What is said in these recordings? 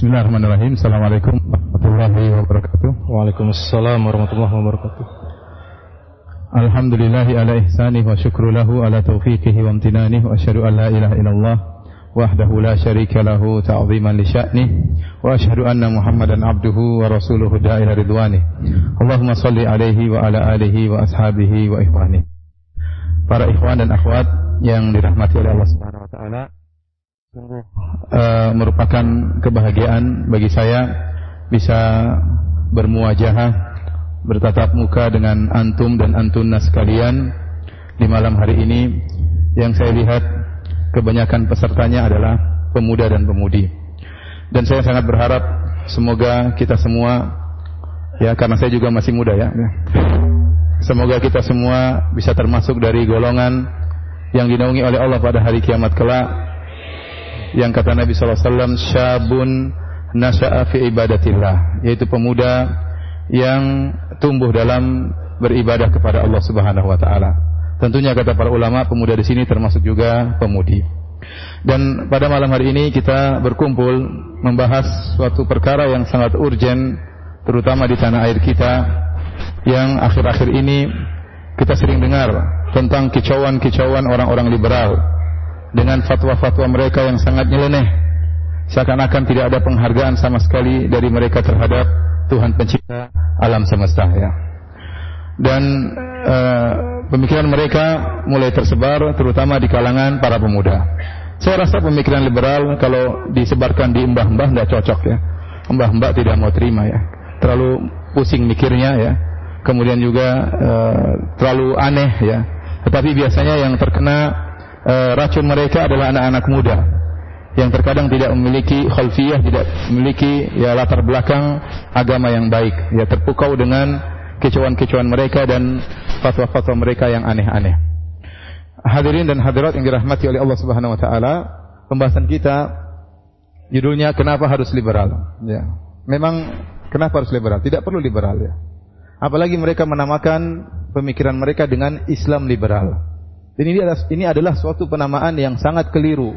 Bismillahirrahmanirrahim. Assalamualaikum warahmatullahi wabarakatuh. Waalaikumsalam warahmatullahi wabarakatuh. Alhamdulillahi ala ihsanih wa syukru lahu ala taufiqihi wa amtinanih wa asyhadu an la ilaha illallah wahdahu la syarika lahu ta'ziman li sya'nih wa asyhadu anna Muhammadan abduhu wa rasuluhu da'ila ridwanih. Allahumma salli alaihi wa ala alihi wa ashabihi wa ikhwanih. Para ikhwan dan akhwat yang dirahmati oleh Allah Subhanahu wa taala, uh, merupakan kebahagiaan bagi saya bisa bermuajahah bertatap muka dengan antum dan antuna sekalian di malam hari ini yang saya lihat kebanyakan pesertanya adalah pemuda dan pemudi. Dan saya sangat berharap semoga kita semua ya karena saya juga masih muda ya. Semoga kita semua bisa termasuk dari golongan yang dinaungi oleh Allah pada hari kiamat kelak. Yang kata Nabi wasallam syabun nasya'a fi ibadatillah, yaitu pemuda yang tumbuh dalam beribadah kepada Allah Subhanahu wa taala. Tentunya kata para ulama pemuda di sini termasuk juga pemudi. Dan pada malam hari ini kita berkumpul membahas suatu perkara yang sangat urgen terutama di tanah air kita yang akhir-akhir ini kita sering dengar tentang kicauan-kicauan orang-orang liberal dengan fatwa-fatwa mereka yang sangat nyeleneh seakan-akan tidak ada penghargaan sama sekali dari mereka terhadap Tuhan pencipta alam semesta ya. Dan uh, pemikiran mereka mulai tersebar terutama di kalangan para pemuda. Saya rasa pemikiran liberal kalau disebarkan di mbah-mbah tidak cocok ya. Mbah-mbah tidak mau terima ya. Terlalu pusing mikirnya ya. Kemudian juga uh, terlalu aneh ya. Tetapi biasanya yang terkena uh, racun mereka adalah anak-anak muda yang terkadang tidak memiliki khalfiyah, tidak memiliki ya latar belakang agama yang baik, ya terpukau dengan kecauan-kecauan mereka dan fatwa-fatwa mereka yang aneh-aneh. Hadirin dan hadirat yang dirahmati oleh Allah Subhanahu wa taala, pembahasan kita judulnya kenapa harus liberal, ya. Memang kenapa harus liberal? Tidak perlu liberal ya. Apalagi mereka menamakan pemikiran mereka dengan Islam liberal. Ini adalah, ini adalah suatu penamaan yang sangat keliru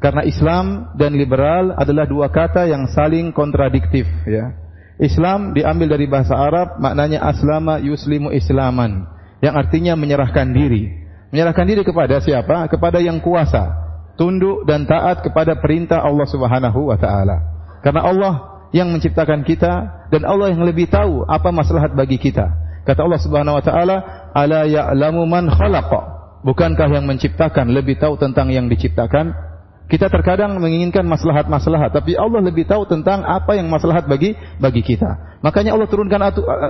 karena Islam dan liberal adalah dua kata yang saling kontradiktif ya. Islam diambil dari bahasa Arab maknanya aslama yuslimu islaman yang artinya menyerahkan diri. Menyerahkan diri kepada siapa? Kepada yang kuasa. Tunduk dan taat kepada perintah Allah Subhanahu wa taala. Karena Allah yang menciptakan kita dan Allah yang lebih tahu apa maslahat bagi kita. Kata Allah Subhanahu wa taala, "Ala ya'lamu man khalaqa?" Bukankah yang menciptakan lebih tahu tentang yang diciptakan? Kita terkadang menginginkan maslahat-maslahat, tapi Allah lebih tahu tentang apa yang maslahat bagi bagi kita. Makanya Allah turunkan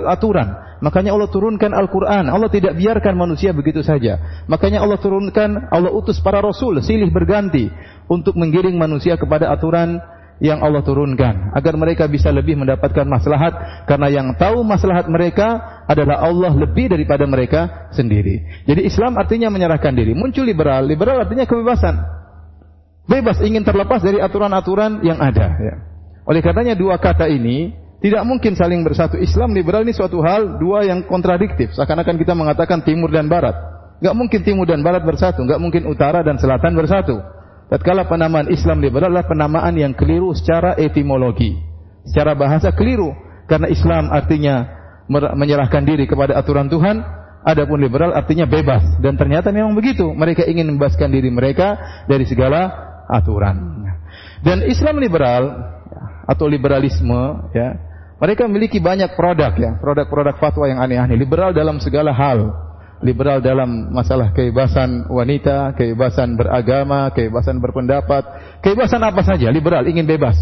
aturan. Makanya Allah turunkan Al-Quran. Allah tidak biarkan manusia begitu saja. Makanya Allah turunkan, Allah utus para Rasul silih berganti untuk menggiring manusia kepada aturan yang Allah turunkan agar mereka bisa lebih mendapatkan maslahat karena yang tahu maslahat mereka adalah Allah lebih daripada mereka sendiri. Jadi Islam artinya menyerahkan diri. Muncul liberal, liberal artinya kebebasan. Bebas ingin terlepas dari aturan-aturan yang ada. Ya. Oleh karenanya dua kata ini tidak mungkin saling bersatu. Islam liberal ini suatu hal dua yang kontradiktif. Seakan-akan kita mengatakan timur dan barat. Gak mungkin timur dan barat bersatu. Gak mungkin utara dan selatan bersatu. Tatkala penamaan Islam liberal adalah penamaan yang keliru secara etimologi. Secara bahasa keliru. Karena Islam artinya menyerahkan diri kepada aturan Tuhan. Adapun liberal artinya bebas. Dan ternyata memang begitu. Mereka ingin membebaskan diri mereka dari segala aturan. Dan Islam liberal atau liberalisme ya, mereka memiliki banyak produk ya, produk-produk fatwa yang aneh-aneh. Liberal dalam segala hal. Liberal dalam masalah kebebasan wanita, kebebasan beragama, kebebasan berpendapat, kebebasan apa saja, liberal ingin bebas.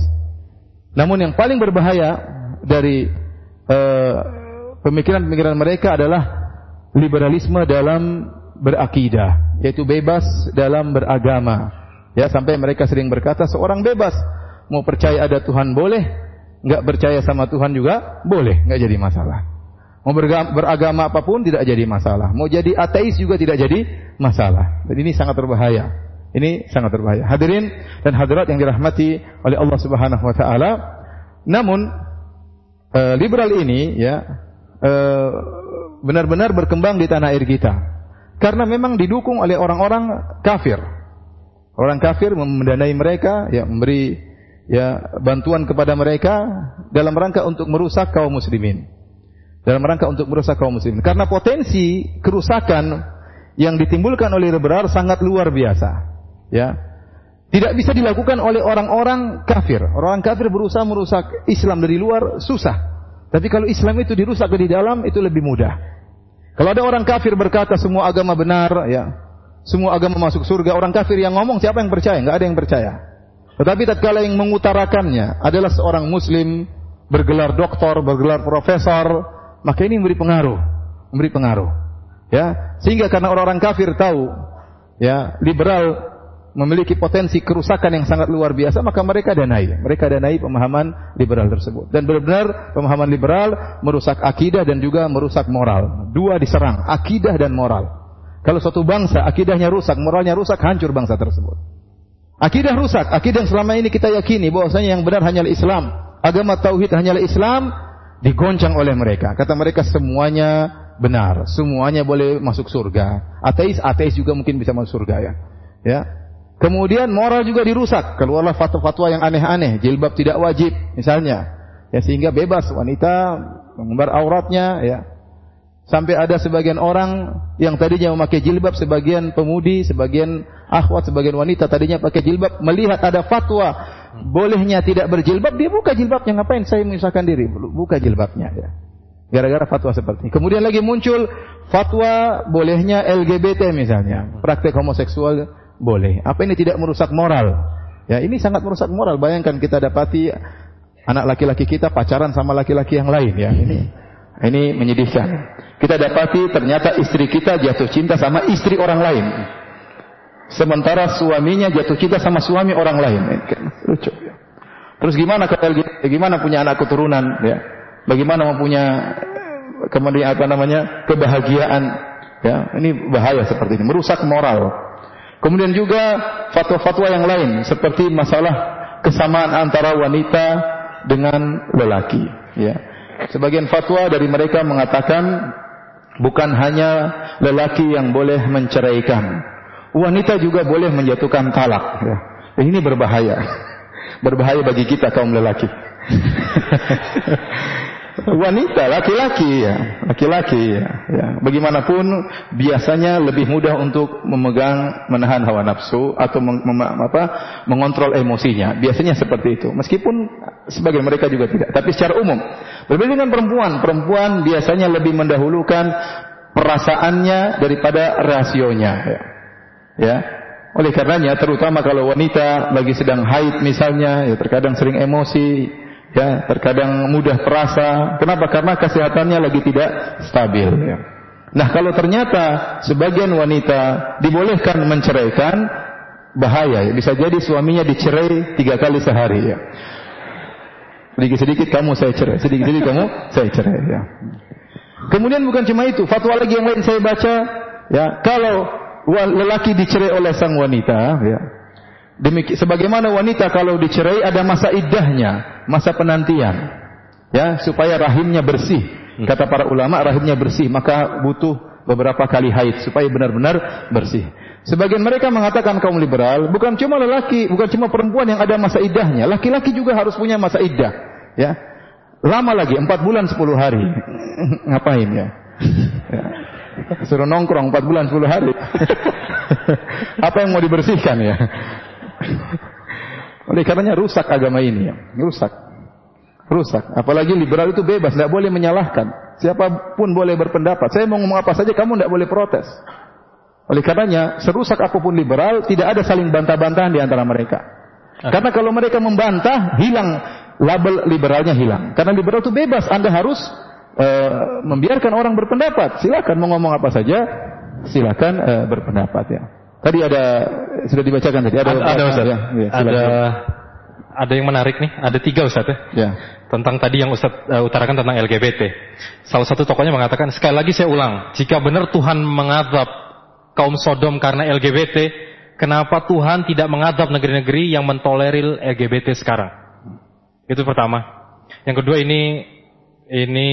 Namun yang paling berbahaya dari uh, pemikiran-pemikiran mereka adalah liberalisme dalam berakidah, yaitu bebas dalam beragama. Ya, sampai mereka sering berkata seorang bebas mau percaya ada Tuhan boleh, nggak percaya sama Tuhan juga boleh, nggak jadi masalah. Mau beragama apa pun tidak jadi masalah. Mau jadi ateis juga tidak jadi masalah. Jadi ini sangat berbahaya. Ini sangat berbahaya. Hadirin dan hadirat yang dirahmati oleh Allah Subhanahu wa taala. Namun e, liberal ini ya eh, benar-benar berkembang di tanah air kita. Karena memang didukung oleh orang-orang kafir. Orang kafir mendanai mereka, ya memberi ya bantuan kepada mereka dalam rangka untuk merusak kaum muslimin. Dalam rangka untuk merusak kaum muslimin. Karena potensi kerusakan yang ditimbulkan oleh liberal sangat luar biasa. Ya. Tidak bisa dilakukan oleh orang-orang kafir. Orang kafir berusaha merusak Islam dari luar susah. Tapi kalau Islam itu dirusak dari dalam itu lebih mudah. Kalau ada orang kafir berkata semua agama benar, ya, semua agama masuk surga, orang kafir yang ngomong siapa yang percaya? Enggak ada yang percaya. Tetapi tatkala yang mengutarakannya adalah seorang muslim bergelar doktor, bergelar profesor, maka ini memberi pengaruh, memberi pengaruh. Ya, sehingga karena orang-orang kafir tahu ya, liberal memiliki potensi kerusakan yang sangat luar biasa, maka mereka danai. Mereka danai pemahaman liberal tersebut. Dan benar-benar pemahaman liberal merusak akidah dan juga merusak moral. Dua diserang, akidah dan moral. Kalau suatu bangsa akidahnya rusak, moralnya rusak, hancur bangsa tersebut. Akidah rusak, akidah yang selama ini kita yakini bahwasanya yang benar hanyalah Islam, agama tauhid hanyalah Islam, digoncang oleh mereka. Kata mereka semuanya benar, semuanya boleh masuk surga. Ateis, ateis juga mungkin bisa masuk surga ya. Ya. Kemudian moral juga dirusak. Keluarlah fatwa-fatwa yang aneh-aneh, jilbab tidak wajib misalnya. Ya sehingga bebas wanita mengumbar auratnya ya. Sampai ada sebagian orang yang tadinya memakai jilbab, sebagian pemudi, sebagian akhwat, sebagian wanita tadinya pakai jilbab, melihat ada fatwa bolehnya tidak berjilbab, dia buka jilbabnya. Ngapain saya menyusahkan diri? Buka jilbabnya. Ya. Gara-gara fatwa seperti ini. Kemudian lagi muncul fatwa bolehnya LGBT misalnya. Praktek homoseksual boleh. Apa ini tidak merusak moral? Ya, ini sangat merusak moral. Bayangkan kita dapati anak laki-laki kita pacaran sama laki-laki yang lain ya. Ini ini menyedihkan. Kita dapati ternyata istri kita jatuh cinta sama istri orang lain. Sementara suaminya jatuh cinta sama suami orang lain. Lucu. Terus gimana kalau gimana punya anak keturunan ya? Bagaimana mempunyai kemudian apa namanya? kebahagiaan ya. Ini bahaya seperti ini, merusak moral. Kemudian juga fatwa-fatwa yang lain seperti masalah kesamaan antara wanita dengan lelaki ya. Sebagian fatwa dari mereka mengatakan Bukan hanya lelaki yang boleh menceraikan. Wanita juga boleh menjatuhkan talak. Ya. Ini berbahaya. Berbahaya bagi kita kaum lelaki. wanita, laki-laki ya, laki-laki ya, ya. Bagaimanapun biasanya lebih mudah untuk memegang, menahan hawa nafsu atau meng, mem, apa, mengontrol emosinya. Biasanya seperti itu. Meskipun sebagian mereka juga tidak. Tapi secara umum, berbeda dengan perempuan, perempuan biasanya lebih mendahulukan perasaannya daripada rasionya. Ya. Ya. Oleh karenanya, terutama kalau wanita lagi sedang haid misalnya, ya terkadang sering emosi, ya terkadang mudah terasa. Kenapa? Karena kesehatannya lagi tidak stabil. Ya. Nah kalau ternyata sebagian wanita dibolehkan menceraikan, bahaya. Ya. Bisa jadi suaminya dicerai tiga kali sehari. Ya. Sedikit-sedikit kamu saya cerai, sedikit-sedikit kamu saya cerai. Ya. Kemudian bukan cuma itu, fatwa lagi yang lain saya baca, ya kalau lelaki dicerai oleh sang wanita, ya, Demikian sebagaimana wanita kalau dicerai ada masa iddahnya, masa penantian. Ya, supaya rahimnya bersih. Hmm. Kata para ulama rahimnya bersih, maka butuh beberapa kali haid supaya benar-benar bersih. Sebagian mereka mengatakan kaum liberal, bukan cuma lelaki, bukan cuma perempuan yang ada masa iddahnya, laki-laki juga harus punya masa iddah, ya. Lama lagi, empat bulan sepuluh hari. Ngapain ya? ya. Suruh nongkrong empat bulan sepuluh hari. Apa yang mau dibersihkan ya? Oleh karenanya rusak agama ini ya. Rusak. Rusak. Apalagi liberal itu bebas, tidak boleh menyalahkan. Siapa pun boleh berpendapat. Saya mau ngomong apa saja, kamu tidak boleh protes. Oleh karenanya, serusak apa pun liberal, tidak ada saling bantah-bantahan di antara mereka. Karena kalau mereka membantah, hilang label liberalnya hilang. Karena liberal itu bebas, Anda harus uh, membiarkan orang berpendapat. Silakan mau ngomong apa saja, silakan uh, berpendapat ya. Tadi ada sudah dibacakan tadi ada ada, ada Ustaz. Ya, ya, ada ada yang menarik nih, ada tiga Ustaz ya. ya. Tentang tadi yang Ustaz uh, utarakan tentang LGBT. Salah satu tokohnya mengatakan, sekali lagi saya ulang, jika benar Tuhan mengadab kaum Sodom karena LGBT, kenapa Tuhan tidak mengadab negeri-negeri yang mentolerir LGBT sekarang? Itu pertama. Yang kedua ini ini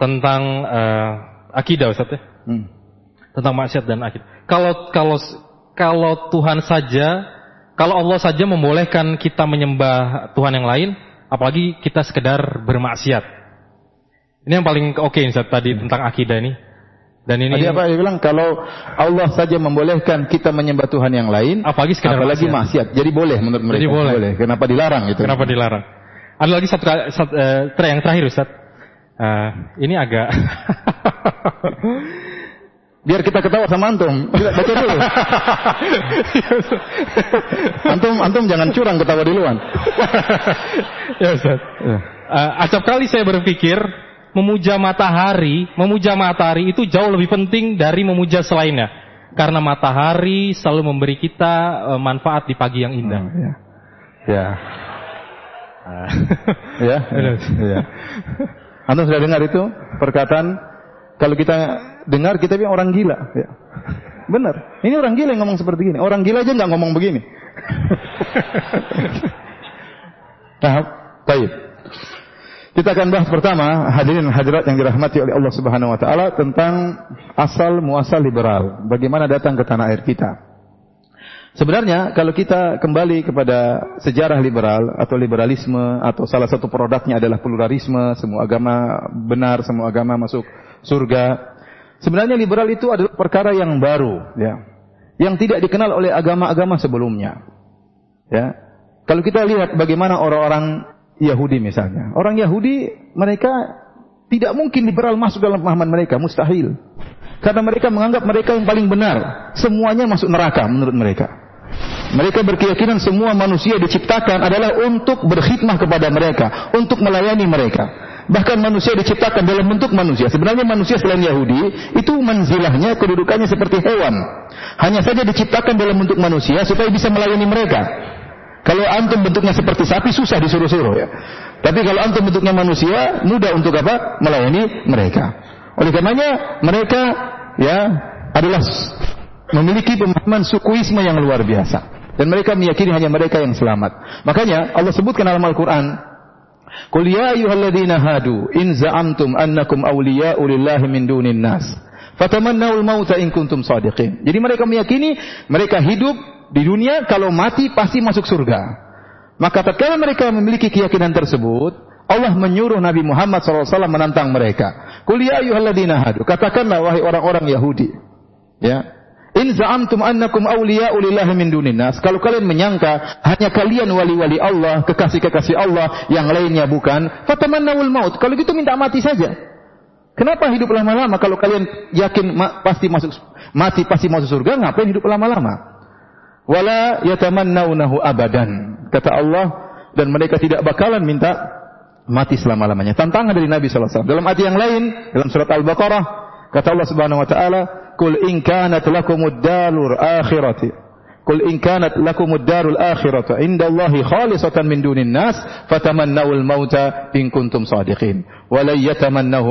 tentang uh, akidah Ustaz ya. Hmm. Tentang maksiat dan akidah. Kalau kalau kalau Tuhan saja kalau Allah saja membolehkan kita menyembah Tuhan yang lain, apalagi kita sekedar bermaksiat. Ini yang paling oke okay, tadi tentang akidah ini. Dan ini Tadi apa dia bilang kalau Allah saja membolehkan kita menyembah Tuhan yang lain, apalagi sekedar apalagi maksiat. maksiat. Jadi boleh menurut mereka. Jadi boleh. boleh. Kenapa dilarang itu? Kenapa dilarang? Ada lagi satu, satu uh, yang terakhir Ustaz. Uh, ini agak Biar kita ketawa sama antum. Baca dulu. antum antum jangan curang ketawa di luar. ya Ustaz. Ya. Uh, acap kali saya berpikir memuja matahari, memuja matahari itu jauh lebih penting dari memuja selainnya. Karena matahari selalu memberi kita uh, manfaat di pagi yang indah. Hmm, ya. Ya. ya. ya. ya. Anda sudah dengar itu perkataan kalau kita dengar kita bilang orang gila. Ya. Benar. Ini orang gila yang ngomong seperti ini. Orang gila aja nggak ngomong begini. nah, baik. Kita akan bahas pertama hadirin hadirat yang dirahmati oleh Allah Subhanahu wa taala tentang asal muasal liberal. Bagaimana datang ke tanah air kita. Sebenarnya kalau kita kembali kepada sejarah liberal atau liberalisme atau salah satu produknya adalah pluralisme, semua agama benar, semua agama masuk surga. Sebenarnya liberal itu adalah perkara yang baru, ya. Yang tidak dikenal oleh agama-agama sebelumnya. Ya. Kalau kita lihat bagaimana orang-orang Yahudi misalnya. Orang Yahudi mereka tidak mungkin liberal masuk dalam pemahaman mereka, mustahil. Karena mereka menganggap mereka yang paling benar. Semuanya masuk neraka menurut mereka. Mereka berkeyakinan semua manusia diciptakan adalah untuk berkhidmah kepada mereka, untuk melayani mereka. Bahkan manusia diciptakan dalam bentuk manusia. Sebenarnya manusia selain Yahudi itu manzilahnya, kedudukannya seperti hewan. Hanya saja diciptakan dalam bentuk manusia supaya bisa melayani mereka. Kalau antum bentuknya seperti sapi susah disuruh-suruh ya. Tapi kalau antum bentuknya manusia mudah untuk apa? Melayani mereka. Oleh karenanya mereka ya adalah memiliki pemahaman sukuisme yang luar biasa. Dan mereka meyakini hanya mereka yang selamat. Makanya Allah sebutkan dalam Al-Quran, Qul ya ayyuhalladzina hadu in za'amtum annakum awliya'u lillahi min dunin nas. Fatamannawul mauta in kuntum sadiqin. Jadi mereka meyakini mereka hidup di dunia kalau mati pasti masuk surga. Maka tatkala mereka memiliki keyakinan tersebut, Allah menyuruh Nabi Muhammad SAW menantang mereka. Qul ya hadu. Katakanlah wahai orang-orang Yahudi. Ya. In za'amtum annakum awliya'u lillahi min dunin nas. Kalau kalian menyangka hanya kalian wali-wali Allah, kekasih-kekasih Allah, yang lainnya bukan, fatamannawul maut. Kalau gitu minta mati saja. Kenapa hidup lama-lama kalau kalian yakin ma pasti masuk mati pasti masuk surga, ngapain hidup lama-lama? wala yatamannaunahu abadan. Kata Allah dan mereka tidak bakalan minta mati selama-lamanya. Tantangan dari Nabi wasallam. Dalam ayat yang lain dalam surat Al-Baqarah kata Allah Subhanahu wa taala, "Qul in kanat lakumud darul akhirati" Qul in kanat lakumud darul akhiratu indallahi khalisatan min dunin nas fatamannawul mauta in kuntum sadiqin wa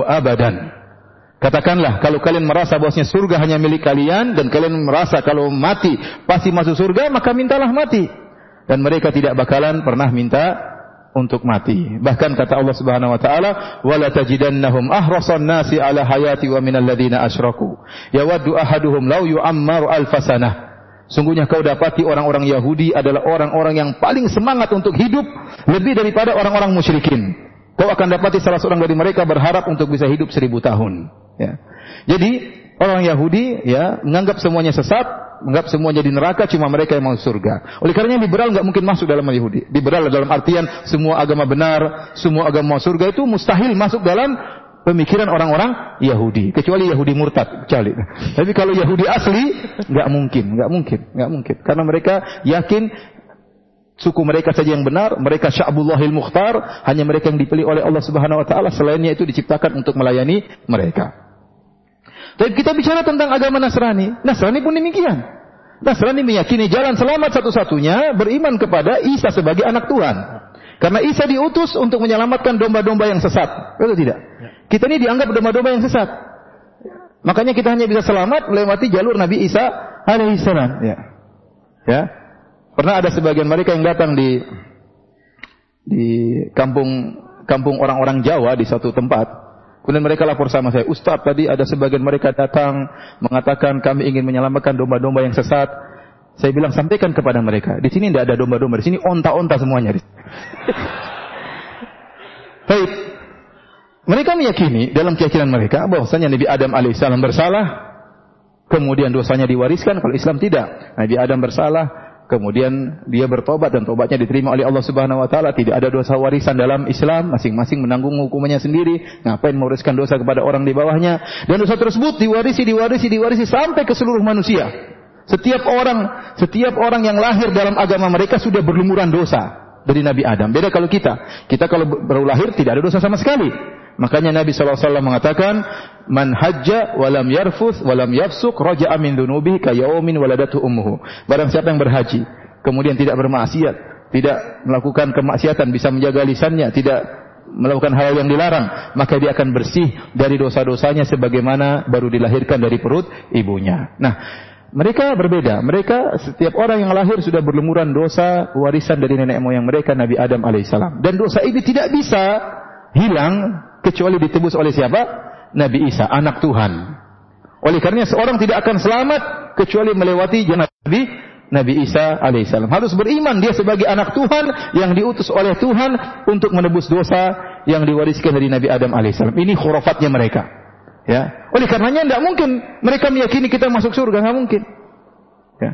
abadan. Katakanlah kalau kalian merasa bahwasanya surga hanya milik kalian dan kalian merasa kalau mati pasti masuk surga maka mintalah mati dan mereka tidak bakalan pernah minta untuk mati. Bahkan kata Allah Subhanahu wa taala, "Wala tajidannahum ahrasan nasi ala hayati wa minal ladzina asyraku. Yawaddu ahaduhum law yu'ammaru alfasanah." Sungguhnya kau dapati orang-orang Yahudi adalah orang-orang yang paling semangat untuk hidup lebih daripada orang-orang musyrikin. Kau akan dapati salah seorang dari mereka berharap untuk bisa hidup seribu tahun. Ya. Jadi orang Yahudi ya menganggap semuanya sesat, menganggap semuanya di neraka, cuma mereka yang masuk surga. Oleh karenanya liberal nggak mungkin masuk dalam Yahudi. Liberal dalam artian semua agama benar, semua agama surga itu mustahil masuk dalam pemikiran orang-orang Yahudi, kecuali Yahudi murtad, kecuali. Tapi kalau Yahudi asli nggak mungkin, nggak mungkin, nggak mungkin, karena mereka yakin suku mereka saja yang benar, mereka sya'bullahil mukhtar, hanya mereka yang dipilih oleh Allah Subhanahu wa taala, selainnya itu diciptakan untuk melayani mereka. Tapi kita bicara tentang agama Nasrani. Nasrani pun demikian. Nasrani meyakini jalan selamat satu-satunya beriman kepada Isa sebagai anak Tuhan. Karena Isa diutus untuk menyelamatkan domba-domba yang sesat. Betul tidak? Ya. Kita ini dianggap domba-domba yang sesat. Makanya kita hanya bisa selamat melewati jalur Nabi Isa alaihissalam. Ya. Ya. Pernah ada sebagian mereka yang datang di di kampung kampung orang-orang Jawa di satu tempat Kemudian mereka lapor sama saya, Ustaz tadi ada sebagian mereka datang mengatakan kami ingin menyelamatkan domba-domba yang sesat. Saya bilang sampaikan kepada mereka. Di sini tidak ada domba-domba, di sini onta-onta semuanya. Baik. Mereka meyakini dalam keyakinan mereka bahwasanya Nabi Adam alaihissalam bersalah, kemudian dosanya diwariskan. Kalau Islam tidak, Nabi Adam bersalah, kemudian dia bertobat dan tobatnya diterima oleh Allah Subhanahu wa taala, tidak ada dosa warisan dalam Islam, masing-masing menanggung hukumannya sendiri, ngapain mewariskan dosa kepada orang di bawahnya dan dosa tersebut diwarisi diwarisi diwarisi sampai ke seluruh manusia. Setiap orang, setiap orang yang lahir dalam agama mereka sudah berlumuran dosa dari Nabi Adam. Beda kalau kita. Kita kalau baru lahir tidak ada dosa sama sekali. Makanya Nabi SAW mengatakan, Man hajja walam yarfuth walam yafsuk raja'a min dunubi ka yaumin waladatu ummuhu. Barang siapa yang berhaji, kemudian tidak bermaksiat, tidak melakukan kemaksiatan, bisa menjaga lisannya, tidak melakukan hal yang dilarang, maka dia akan bersih dari dosa-dosanya sebagaimana baru dilahirkan dari perut ibunya. Nah, mereka berbeda. Mereka setiap orang yang lahir sudah berlumuran dosa warisan dari nenek moyang mereka Nabi Adam alaihissalam. Dan dosa ini tidak bisa hilang kecuali ditebus oleh siapa? Nabi Isa, anak Tuhan. Oleh karena seorang tidak akan selamat kecuali melewati jalan Nabi Nabi Isa alaihissalam. Harus beriman dia sebagai anak Tuhan yang diutus oleh Tuhan untuk menebus dosa yang diwariskan dari Nabi Adam alaihissalam. Ini khurafatnya mereka. Ya. Oleh karenanya tidak mungkin mereka meyakini kita masuk surga, nggak mungkin. Ya.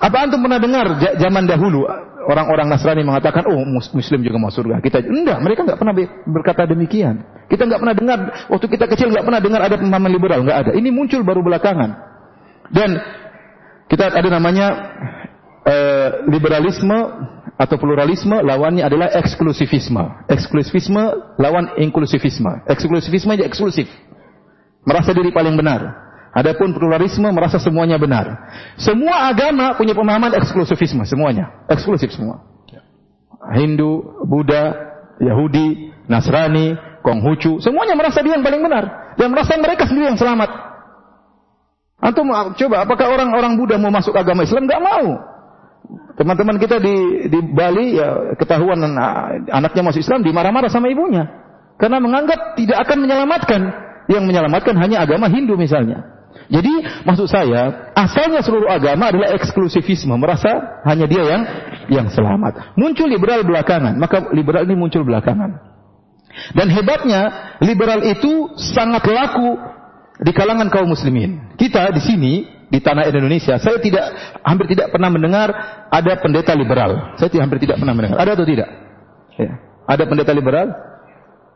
Apa antum pernah dengar zaman dahulu orang-orang Nasrani mengatakan, oh Muslim juga masuk surga. Kita enggak, mereka nggak pernah berkata demikian. Kita nggak pernah dengar waktu kita kecil nggak pernah dengar ada pemahaman liberal, nggak ada. Ini muncul baru belakangan. Dan kita ada namanya uh, liberalisme atau pluralisme lawannya adalah eksklusivisme. Eksklusivisme lawan inklusivisme. Eksklusivisme jadi eksklusif merasa diri paling benar. Adapun pluralisme merasa semuanya benar. Semua agama punya pemahaman eksklusifisme, semuanya. Eksklusif semua. Hindu, Buddha, Yahudi, Nasrani, Konghucu, semuanya merasa dia yang paling benar. Dan merasa mereka sendiri yang selamat. Antum coba, apakah orang-orang Buddha mau masuk agama Islam? Gak mau. Teman-teman kita di, di Bali, ya ketahuan anaknya masuk Islam, dimarah-marah sama ibunya. Karena menganggap tidak akan menyelamatkan yang menyelamatkan hanya agama Hindu misalnya. Jadi maksud saya asalnya seluruh agama adalah eksklusifisme, merasa hanya dia yang yang selamat. Muncul liberal belakangan, maka liberal ini muncul belakangan. Dan hebatnya liberal itu sangat laku di kalangan kaum muslimin. Kita di sini di tanah Indonesia, saya tidak hampir tidak pernah mendengar ada pendeta liberal. Saya hampir tidak pernah mendengar. Ada atau tidak? Ya. Ada pendeta liberal?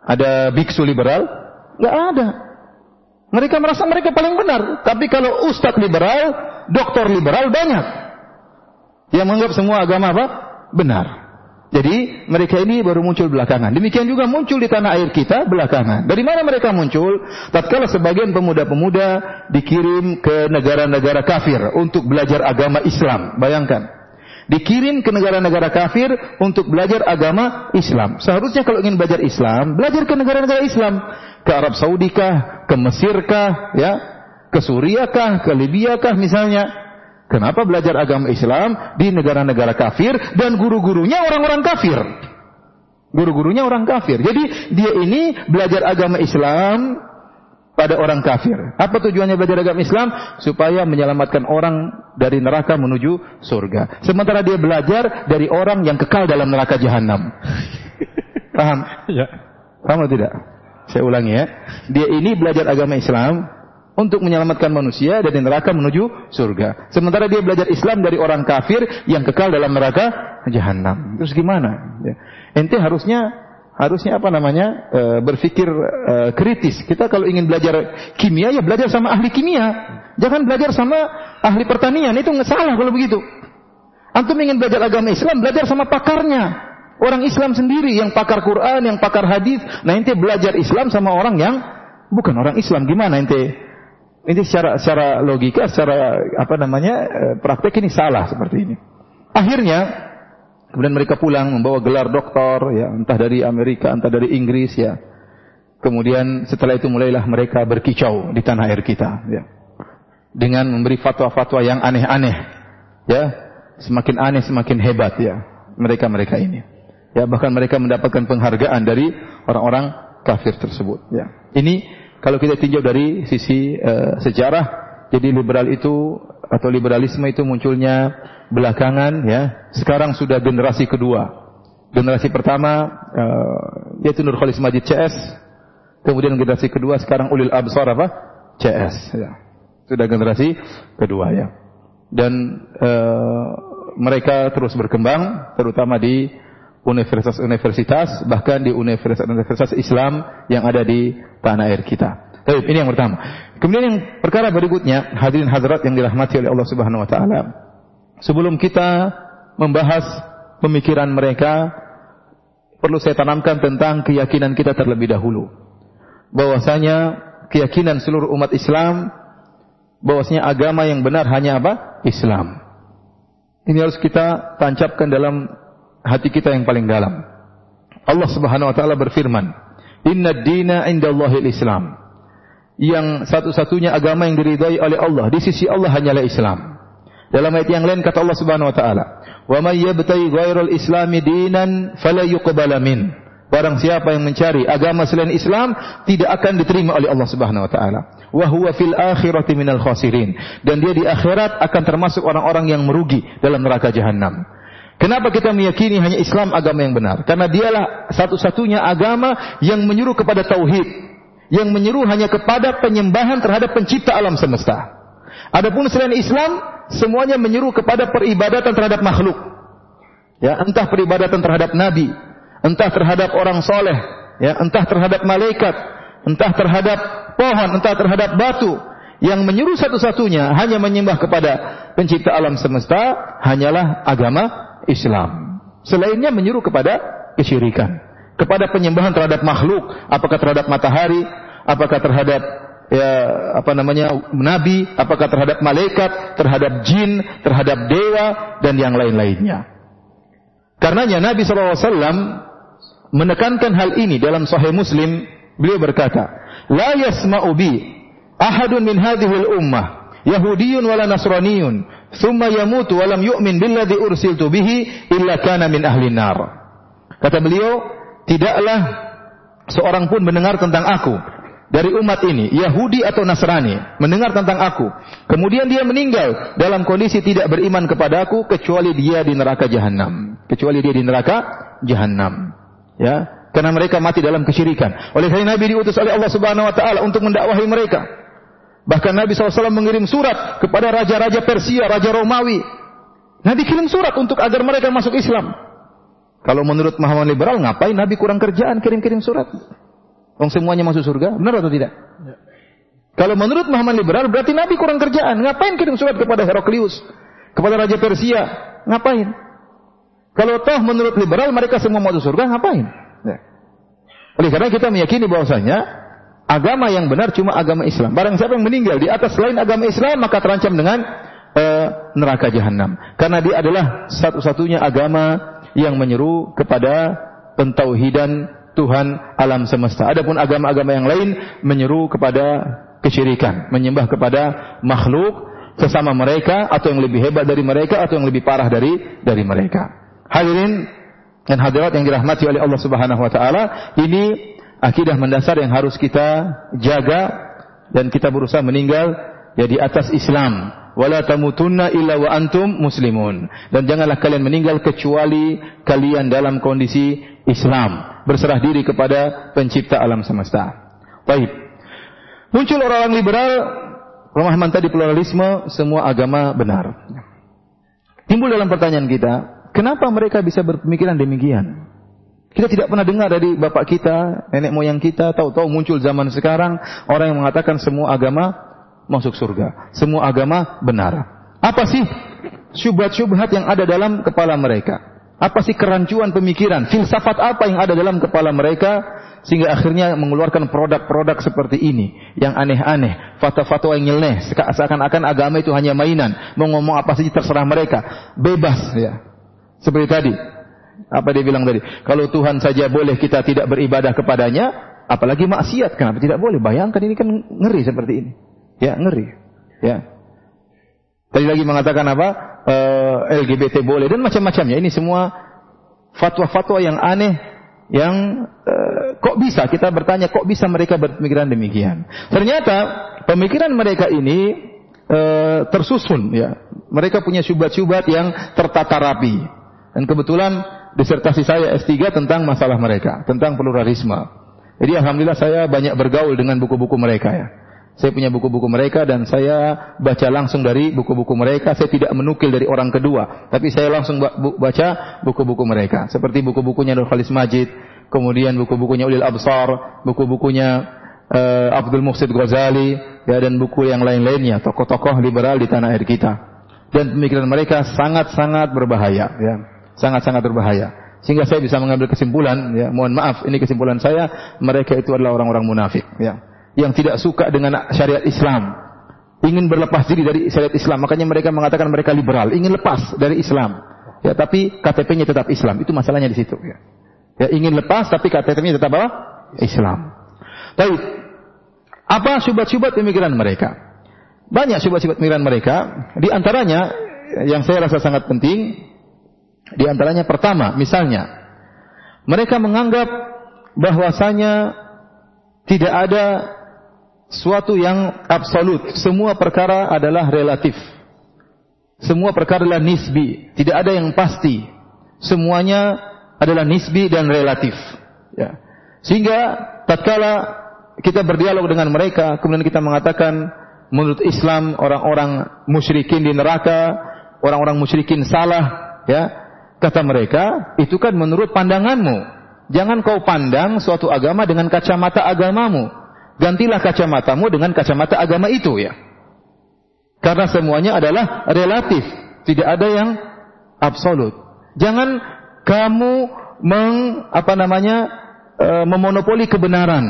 Ada biksu liberal? Nggak ada. Mereka merasa mereka paling benar. Tapi kalau ustadz liberal, doktor liberal banyak. Yang menganggap semua agama apa? Benar. Jadi mereka ini baru muncul belakangan. Demikian juga muncul di tanah air kita belakangan. Dari mana mereka muncul? Tatkala sebagian pemuda-pemuda dikirim ke negara-negara kafir untuk belajar agama Islam. Bayangkan dikirim ke negara-negara kafir untuk belajar agama Islam. Seharusnya kalau ingin belajar Islam, belajar ke negara-negara Islam, ke Arab Saudi kah, ke Mesir kah, ya, ke Suriah kah, ke Libya kah misalnya. Kenapa belajar agama Islam di negara-negara kafir dan guru-gurunya orang-orang kafir? Guru-gurunya orang kafir. Jadi dia ini belajar agama Islam pada orang kafir. Apa tujuannya belajar agama Islam? Supaya menyelamatkan orang dari neraka menuju surga. Sementara dia belajar dari orang yang kekal dalam neraka jahanam. Paham? Ya. Paham atau tidak? Saya ulangi ya. Dia ini belajar agama Islam untuk menyelamatkan manusia dari neraka menuju surga. Sementara dia belajar Islam dari orang kafir yang kekal dalam neraka jahanam. Terus gimana? Ya. Ente harusnya harusnya apa namanya e, berpikir e, kritis. Kita kalau ingin belajar kimia ya belajar sama ahli kimia, jangan belajar sama ahli pertanian. Itu nggak salah kalau begitu. Antum ingin belajar agama Islam, belajar sama pakarnya. Orang Islam sendiri yang pakar Quran, yang pakar hadis. Nah, ente belajar Islam sama orang yang bukan orang Islam. Gimana ente? Ini secara secara logika, secara apa namanya e, praktek ini salah seperti ini. Akhirnya Kemudian mereka pulang membawa gelar doktor, ya, entah dari Amerika, entah dari Inggris, ya. Kemudian setelah itu mulailah mereka berkicau di tanah air kita, ya. Dengan memberi fatwa-fatwa yang aneh-aneh, ya. Semakin aneh semakin hebat, ya. Mereka-mereka ini. Ya, bahkan mereka mendapatkan penghargaan dari orang-orang kafir tersebut, ya. Ini kalau kita tinjau dari sisi uh, sejarah, jadi liberal itu atau liberalisme itu munculnya belakangan ya. Sekarang sudah generasi kedua. Generasi pertama uh, yaitu Nur Khalis Majid CS. Kemudian generasi kedua sekarang Ulil Absar apa? CS ya. Sudah generasi kedua ya. Dan uh, mereka terus berkembang terutama di universitas-universitas bahkan di universitas-universitas Islam yang ada di tanah air kita. Baik, ini yang pertama. Kemudian yang perkara berikutnya, hadirin hadirat yang dirahmati oleh Allah Subhanahu wa taala. Sebelum kita membahas pemikiran mereka, perlu saya tanamkan tentang keyakinan kita terlebih dahulu. Bahwasanya keyakinan seluruh umat Islam bahwasanya agama yang benar hanya apa? Islam. Ini harus kita tancapkan dalam hati kita yang paling dalam. Allah Subhanahu wa taala berfirman, "Inna dina indallahil Islam." Yang satu-satunya agama yang diridhai oleh Allah di sisi Allah hanyalah Islam. Dalam ayat yang lain kata Allah Subhanahu wa taala, "Wa may yabtaghi ghairal islami dinan fala yuqbala min." Barang siapa yang mencari agama selain Islam tidak akan diterima oleh Allah Subhanahu wa taala. Wa huwa fil akhirati minal khasirin. Dan dia di akhirat akan termasuk orang-orang yang merugi dalam neraka jahanam. Kenapa kita meyakini hanya Islam agama yang benar? Karena dialah satu-satunya agama yang menyuruh kepada tauhid, yang menyeru hanya kepada penyembahan terhadap pencipta alam semesta. Adapun selain Islam, semuanya menyeru kepada peribadatan terhadap makhluk. Ya, entah peribadatan terhadap nabi, entah terhadap orang soleh, ya, entah terhadap malaikat, entah terhadap pohon, entah terhadap batu. Yang menyeru satu-satunya hanya menyembah kepada pencipta alam semesta hanyalah agama Islam. Selainnya menyeru kepada kesyirikan kepada penyembahan terhadap makhluk, apakah terhadap matahari, apakah terhadap ya apa namanya nabi, apakah terhadap malaikat, terhadap jin, terhadap dewa dan yang lain-lainnya. Karenanya Nabi SAW menekankan hal ini dalam Sahih Muslim. Beliau berkata, "La yasma'u bi ahadun min hadhil ummah Yahudiyun wala Nasraniyun, thumma yamutu wa lam yu'min billadhi ursiltu bihi illa kana min ahli nar." Kata beliau, tidaklah seorang pun mendengar tentang aku dari umat ini, Yahudi atau Nasrani, mendengar tentang aku. Kemudian dia meninggal dalam kondisi tidak beriman kepada aku kecuali dia di neraka jahanam. Kecuali dia di neraka jahanam. Ya, karena mereka mati dalam kesyirikan. Oleh karena Nabi diutus oleh Allah Subhanahu wa taala untuk mendakwahi mereka. Bahkan Nabi SAW mengirim surat kepada raja-raja Persia, raja Romawi. Nabi kirim surat untuk agar mereka masuk Islam. Kalau menurut Muhammad liberal, ngapain Nabi kurang kerjaan kirim-kirim surat? Wong semuanya masuk surga, benar atau tidak? Ya. Kalau menurut Muhammad liberal, berarti Nabi kurang kerjaan. Ngapain kirim surat kepada Heraklius? Kepada Raja Persia? Ngapain? Kalau toh menurut liberal mereka semua masuk surga, ngapain? Ya. Oleh karena kita meyakini bahwasanya agama yang benar cuma agama Islam. Barang siapa yang meninggal di atas selain agama Islam maka terancam dengan uh, neraka jahanam. Karena dia adalah satu-satunya agama yang menyeru kepada pentauhidan Tuhan alam semesta. Adapun agama-agama yang lain menyeru kepada kesyirikan, menyembah kepada makhluk sesama mereka atau yang lebih hebat dari mereka atau yang lebih parah dari dari mereka. Hadirin dan hadirat yang dirahmati oleh Allah Subhanahu wa taala, ini akidah mendasar yang harus kita jaga dan kita berusaha meninggal ya di atas Islam wala tamutunna illa wa antum muslimun dan janganlah kalian meninggal kecuali kalian dalam kondisi Islam berserah diri kepada pencipta alam semesta. Baik. Muncul orang-orang liberal pemahaman tadi pluralisme semua agama benar. Timbul dalam pertanyaan kita, kenapa mereka bisa berpemikiran demikian? Kita tidak pernah dengar dari bapak kita, nenek moyang kita, tahu-tahu muncul zaman sekarang orang yang mengatakan semua agama masuk surga. Semua agama benar. Apa sih syubhat-syubhat yang ada dalam kepala mereka? Apa sih kerancuan pemikiran? Filsafat apa yang ada dalam kepala mereka sehingga akhirnya mengeluarkan produk-produk seperti ini yang aneh-aneh, fatwa-fatwa yang nyeleneh, seakan-akan agama itu hanya mainan, mau ngomong apa saja terserah mereka, bebas ya. Seperti tadi, apa dia bilang tadi? Kalau Tuhan saja boleh kita tidak beribadah kepadanya, apalagi maksiat, kenapa tidak boleh? Bayangkan ini kan ngeri seperti ini. Ya, ngeri. Ya. Tadi lagi mengatakan apa? E, eh, LGBT boleh dan macam-macamnya. Ini semua fatwa-fatwa yang aneh yang e, kok bisa kita bertanya kok bisa mereka berpemikiran demikian. Ternyata pemikiran mereka ini uh, tersusun ya. Mereka punya syubhat-syubhat yang tertata rapi. Dan kebetulan disertasi saya S3 tentang masalah mereka, tentang pluralisme. Jadi alhamdulillah saya banyak bergaul dengan buku-buku mereka ya. Saya punya buku-buku mereka dan saya baca langsung dari buku-buku mereka. Saya tidak menukil dari orang kedua, tapi saya langsung baca buku-buku mereka. Seperti buku-bukunya Nur Khalis Majid, kemudian buku-bukunya Ulil Absar, buku-bukunya uh, Abdul Muhsid Ghazali, ya dan buku yang lain-lainnya, tokoh-tokoh liberal di tanah air kita. Dan pemikiran mereka sangat-sangat berbahaya, ya, sangat-sangat berbahaya. Sehingga saya bisa mengambil kesimpulan, ya, mohon maaf, ini kesimpulan saya, mereka itu adalah orang-orang munafik, ya yang tidak suka dengan syariat Islam, ingin berlepas diri dari syariat Islam, makanya mereka mengatakan mereka liberal, ingin lepas dari Islam. Ya, tapi KTP-nya tetap Islam. Itu masalahnya di situ. Ya. ya ingin lepas tapi KTP-nya tetap apa? Islam. Tapi apa syubhat-syubhat pemikiran mereka? Banyak syubhat-syubhat pemikiran mereka. Di antaranya yang saya rasa sangat penting, di antaranya pertama, misalnya mereka menganggap bahwasanya tidak ada suatu yang absolut. Semua perkara adalah relatif. Semua perkara adalah nisbi. Tidak ada yang pasti. Semuanya adalah nisbi dan relatif. Ya. Sehingga tatkala kita berdialog dengan mereka, kemudian kita mengatakan menurut Islam orang-orang musyrikin di neraka, orang-orang musyrikin salah, ya. Kata mereka, itu kan menurut pandanganmu. Jangan kau pandang suatu agama dengan kacamata agamamu gantilah kacamatamu dengan kacamata agama itu ya. Karena semuanya adalah relatif, tidak ada yang absolut. Jangan kamu meng apa namanya e, memonopoli kebenaran.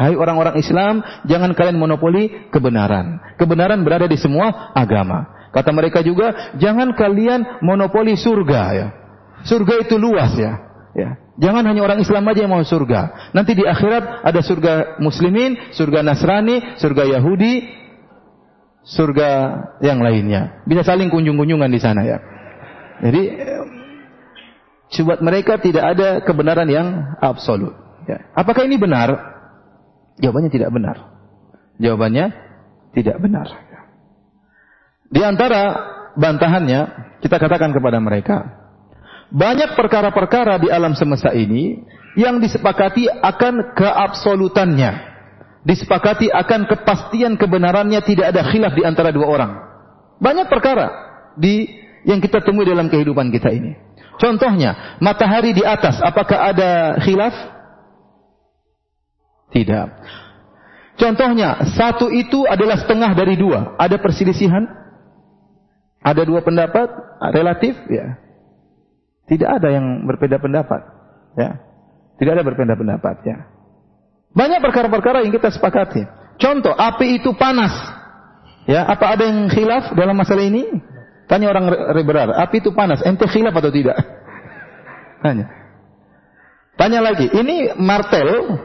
Hai orang-orang Islam, jangan kalian monopoli kebenaran. Kebenaran berada di semua agama. Kata mereka juga, jangan kalian monopoli surga ya. Surga itu luas ya. Ya. Jangan hanya orang Islam aja yang mau surga. Nanti di akhirat ada surga muslimin, surga Nasrani, surga Yahudi, surga yang lainnya. Bisa saling kunjung-kunjungan di sana ya. Jadi buat mereka tidak ada kebenaran yang absolut. Ya. Apakah ini benar? Jawabannya tidak benar. Jawabannya tidak benar. Di antara bantahannya kita katakan kepada mereka, banyak perkara-perkara di alam semesta ini yang disepakati akan keabsolutannya. Disepakati akan kepastian kebenarannya tidak ada khilaf di antara dua orang. Banyak perkara di yang kita temui dalam kehidupan kita ini. Contohnya, matahari di atas, apakah ada khilaf? Tidak. Contohnya, satu itu adalah setengah dari dua. Ada perselisihan? Ada dua pendapat? Relatif? Ya. Tidak ada yang berbeda pendapat. Ya. Tidak ada berbeda pendapat. Ya. Banyak perkara-perkara yang kita sepakati. Contoh, api itu panas. Ya, apa ada yang khilaf dalam masalah ini? Tanya orang liberal, api itu panas, ente khilaf atau tidak? Tanya. Tanya lagi, ini martel,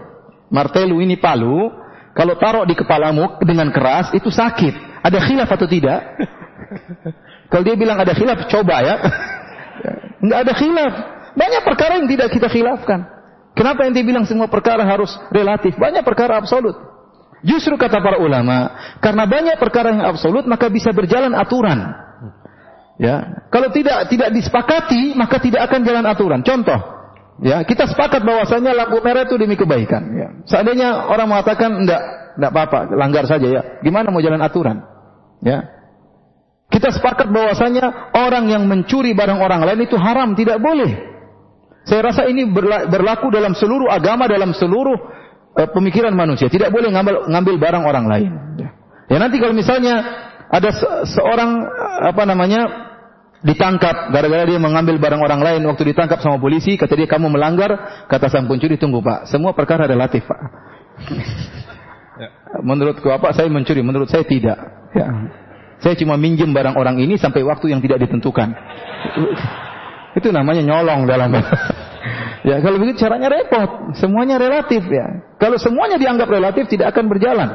martelu ini palu, kalau taruh di kepalamu dengan keras itu sakit. Ada khilaf atau tidak? Kalau dia bilang ada khilaf, coba ya. Enggak ada khilaf. Banyak perkara yang tidak kita khilafkan. Kenapa yang dibilang semua perkara harus relatif? Banyak perkara absolut. Justru kata para ulama, karena banyak perkara yang absolut maka bisa berjalan aturan. Ya, kalau tidak tidak disepakati maka tidak akan jalan aturan. Contoh, ya kita sepakat bahwasanya lampu merah itu demi kebaikan. Ya. Seandainya orang mengatakan enggak, enggak apa-apa, langgar saja ya. Gimana mau jalan aturan? Ya, kita sepakat bahwasanya orang yang mencuri barang orang lain itu haram, tidak boleh. Saya rasa ini berlaku dalam seluruh agama, dalam seluruh uh, pemikiran manusia. Tidak boleh ngambil, ngambil barang orang lain. Ya. nanti kalau misalnya ada se seorang apa namanya ditangkap gara-gara dia mengambil barang orang lain waktu ditangkap sama polisi kata dia kamu melanggar kata sang pencuri tunggu pak semua perkara relatif pak ya. menurutku apa saya mencuri menurut saya tidak ya saya cuma minjem barang orang ini sampai waktu yang tidak ditentukan. Itu namanya nyolong dalam Ya, kalau begitu caranya repot. Semuanya relatif ya. Kalau semuanya dianggap relatif tidak akan berjalan.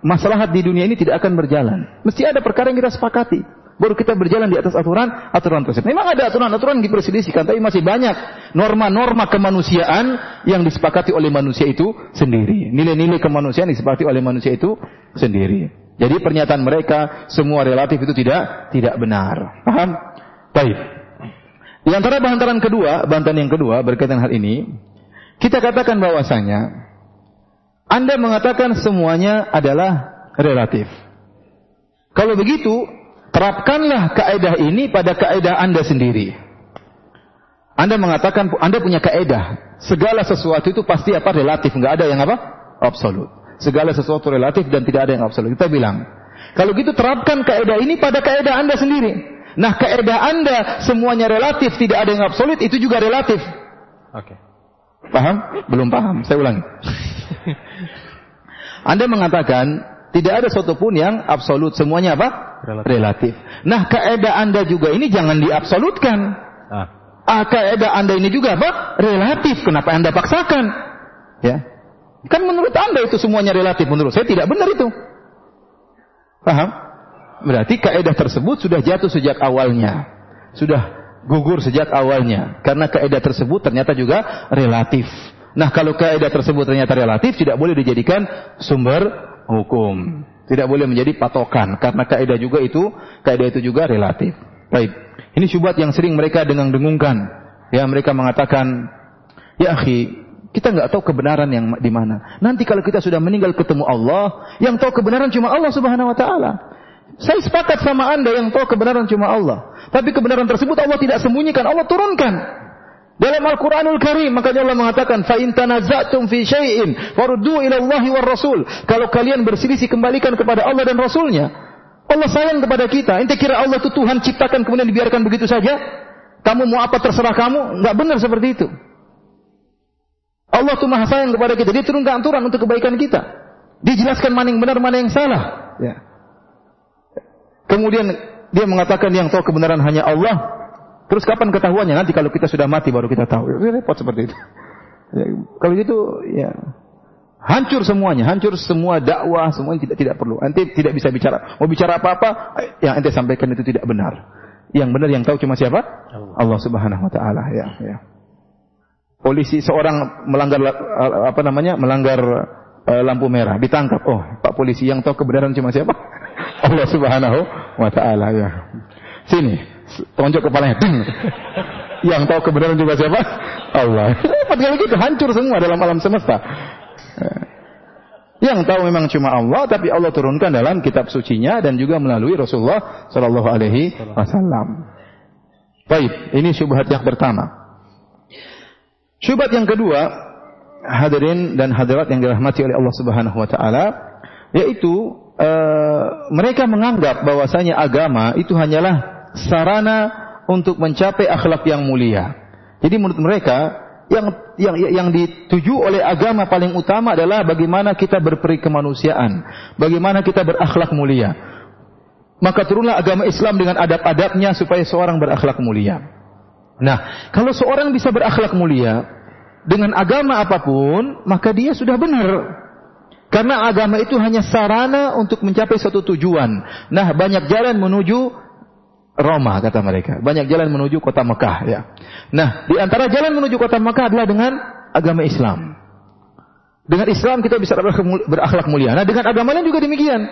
Masalah di dunia ini tidak akan berjalan. Mesti ada perkara yang kita sepakati. Baru kita berjalan di atas aturan, aturan tersebut. Memang ada aturan-aturan yang diperselisihkan, tapi masih banyak norma-norma kemanusiaan yang disepakati oleh manusia itu sendiri. Nilai-nilai kemanusiaan disepakati oleh manusia itu sendiri. Jadi pernyataan mereka semua relatif itu tidak tidak benar. Paham? Baik. Di antara bantahan kedua, bantahan yang kedua berkaitan hal ini, kita katakan bahwasanya Anda mengatakan semuanya adalah relatif. Kalau begitu, terapkanlah kaidah ini pada kaidah Anda sendiri. Anda mengatakan Anda punya kaidah, segala sesuatu itu pasti apa relatif, enggak ada yang apa? absolut. Segala sesuatu relatif dan tidak ada yang absolut. Kita bilang, kalau gitu terapkan kaidah ini pada kaidah Anda sendiri. Nah, kaidah Anda semuanya relatif, tidak ada yang absolut, itu juga relatif. Oke. Okay. Paham? Belum paham. Saya ulangi. anda mengatakan tidak ada sesuatu pun yang absolut, semuanya apa? Relatif. relatif. Nah, kaidah Anda juga ini jangan diabsolutkan. Ah. ah kaidah Anda ini juga apa? Relatif. Kenapa Anda paksakan? Ya. Kan menurut Anda itu semuanya relatif, menurut saya tidak benar itu. Paham? Berarti kaidah tersebut sudah jatuh sejak awalnya. Sudah gugur sejak awalnya. Karena kaidah tersebut ternyata juga relatif. Nah, kalau kaidah tersebut ternyata relatif, tidak boleh dijadikan sumber hukum. Tidak boleh menjadi patokan. Karena kaidah juga itu, kaidah itu juga relatif. Baik. Ini syubhat yang sering mereka dengung-dengungkan. Ya, mereka mengatakan, Ya akhi, kita nggak tahu kebenaran yang di mana. Nanti kalau kita sudah meninggal ketemu Allah, yang tahu kebenaran cuma Allah Subhanahu wa taala. Saya sepakat sama Anda yang tahu kebenaran cuma Allah. Tapi kebenaran tersebut Allah tidak sembunyikan, Allah turunkan. Dalam Al-Qur'anul Karim makanya Allah mengatakan fa tanaza'tum fi shayin warudu ila Kalau kalian berselisih kembalikan kepada Allah dan Rasulnya. Allah sayang kepada kita. Ente kira Allah itu Tuhan ciptakan kemudian dibiarkan begitu saja? Kamu mau apa terserah kamu? Enggak benar seperti itu. Allah itu maha sayang kepada kita. Dia turunkan aturan untuk kebaikan kita. Dijelaskan mana yang benar, mana yang salah. Ya. Kemudian dia mengatakan yang tahu kebenaran hanya Allah. Terus kapan ketahuannya? Nanti kalau kita sudah mati baru kita tahu. Ya, repot seperti itu. Ya, kalau gitu ya hancur semuanya, hancur semua dakwah, semuanya tidak tidak perlu. Nanti tidak bisa bicara. Mau bicara apa-apa yang ente sampaikan itu tidak benar. Yang benar yang tahu cuma siapa? Allah, Allah Subhanahu wa taala ya, ya. Polisi seorang melanggar apa namanya? melanggar uh, lampu merah, ditangkap. Oh, Pak polisi yang tahu kebenaran cuma siapa? Allah Subhanahu wa taala ya. Sini, tonjok kepalanya. Ding. Yang tahu kebenaran juga siapa? Allah. Padahal gitu hancur semua dalam alam semesta. Yang tahu memang cuma Allah, tapi Allah turunkan dalam kitab sucinya dan juga melalui Rasulullah Shallallahu Alaihi Wasallam. Baik, ini syubhat yang pertama. Syubhat yang kedua, hadirin dan hadirat yang dirahmati oleh Allah Subhanahu Wa Taala, yaitu uh, mereka menganggap bahwasanya agama itu hanyalah sarana untuk mencapai akhlak yang mulia. Jadi menurut mereka yang yang yang dituju oleh agama paling utama adalah bagaimana kita berperi kemanusiaan, bagaimana kita berakhlak mulia. Maka turunlah agama Islam dengan adab-adabnya supaya seorang berakhlak mulia. Nah, kalau seorang bisa berakhlak mulia dengan agama apa pun, maka dia sudah benar. Karena agama itu hanya sarana untuk mencapai suatu tujuan. Nah, banyak jalan menuju Roma kata mereka. Banyak jalan menuju kota Mekah ya. Nah, di antara jalan menuju kota Mekah adalah dengan agama Islam. Dengan Islam kita bisa berakhlak mulia. Nah, dengan agama lain juga demikian.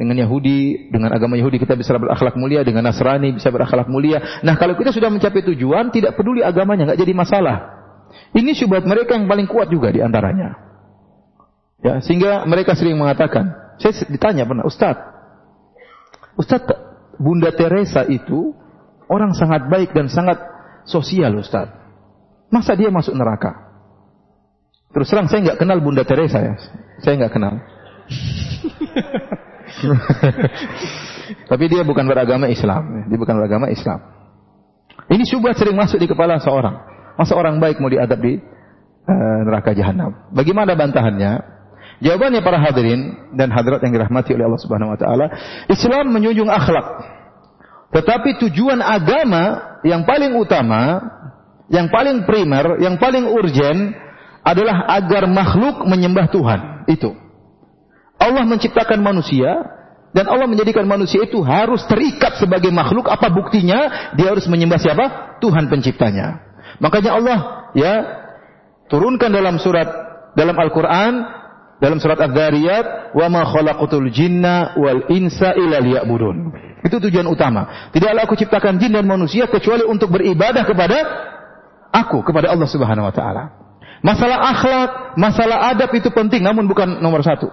Dengan Yahudi, dengan agama Yahudi kita bisa berakhlak mulia, dengan Nasrani bisa berakhlak mulia. Nah, kalau kita sudah mencapai tujuan, tidak peduli agamanya, nggak jadi masalah. Ini syubhat mereka yang paling kuat juga di antaranya. Ya, sehingga mereka sering mengatakan, saya ditanya pernah, Ustaz, Ustaz, Bunda Teresa itu orang sangat baik dan sangat sosial Ustaz. Masa dia masuk neraka? Terus terang saya nggak kenal Bunda Teresa ya, saya nggak kenal. Tapi dia bukan beragama Islam, dia bukan beragama Islam. Ini syubhat sering masuk di kepala seorang. Masa orang baik mau diadab di uh, neraka jahanam? Bagaimana bantahannya? Jawabannya para hadirin dan hadirat yang dirahmati oleh Allah Subhanahu wa taala, Islam menjunjung akhlak. Tetapi tujuan agama yang paling utama, yang paling primer, yang paling urgen adalah agar makhluk menyembah Tuhan. Itu. Allah menciptakan manusia dan Allah menjadikan manusia itu harus terikat sebagai makhluk. Apa buktinya? Dia harus menyembah siapa? Tuhan penciptanya. Makanya Allah ya turunkan dalam surat dalam Al-Qur'an dalam surat Az-Zariyat, "Wa ma khalaqatul jinna wal insa illa liya'budun." Itu tujuan utama. Tidaklah aku ciptakan jin dan manusia kecuali untuk beribadah kepada aku, kepada Allah Subhanahu wa taala. Masalah akhlak, masalah adab itu penting namun bukan nomor satu.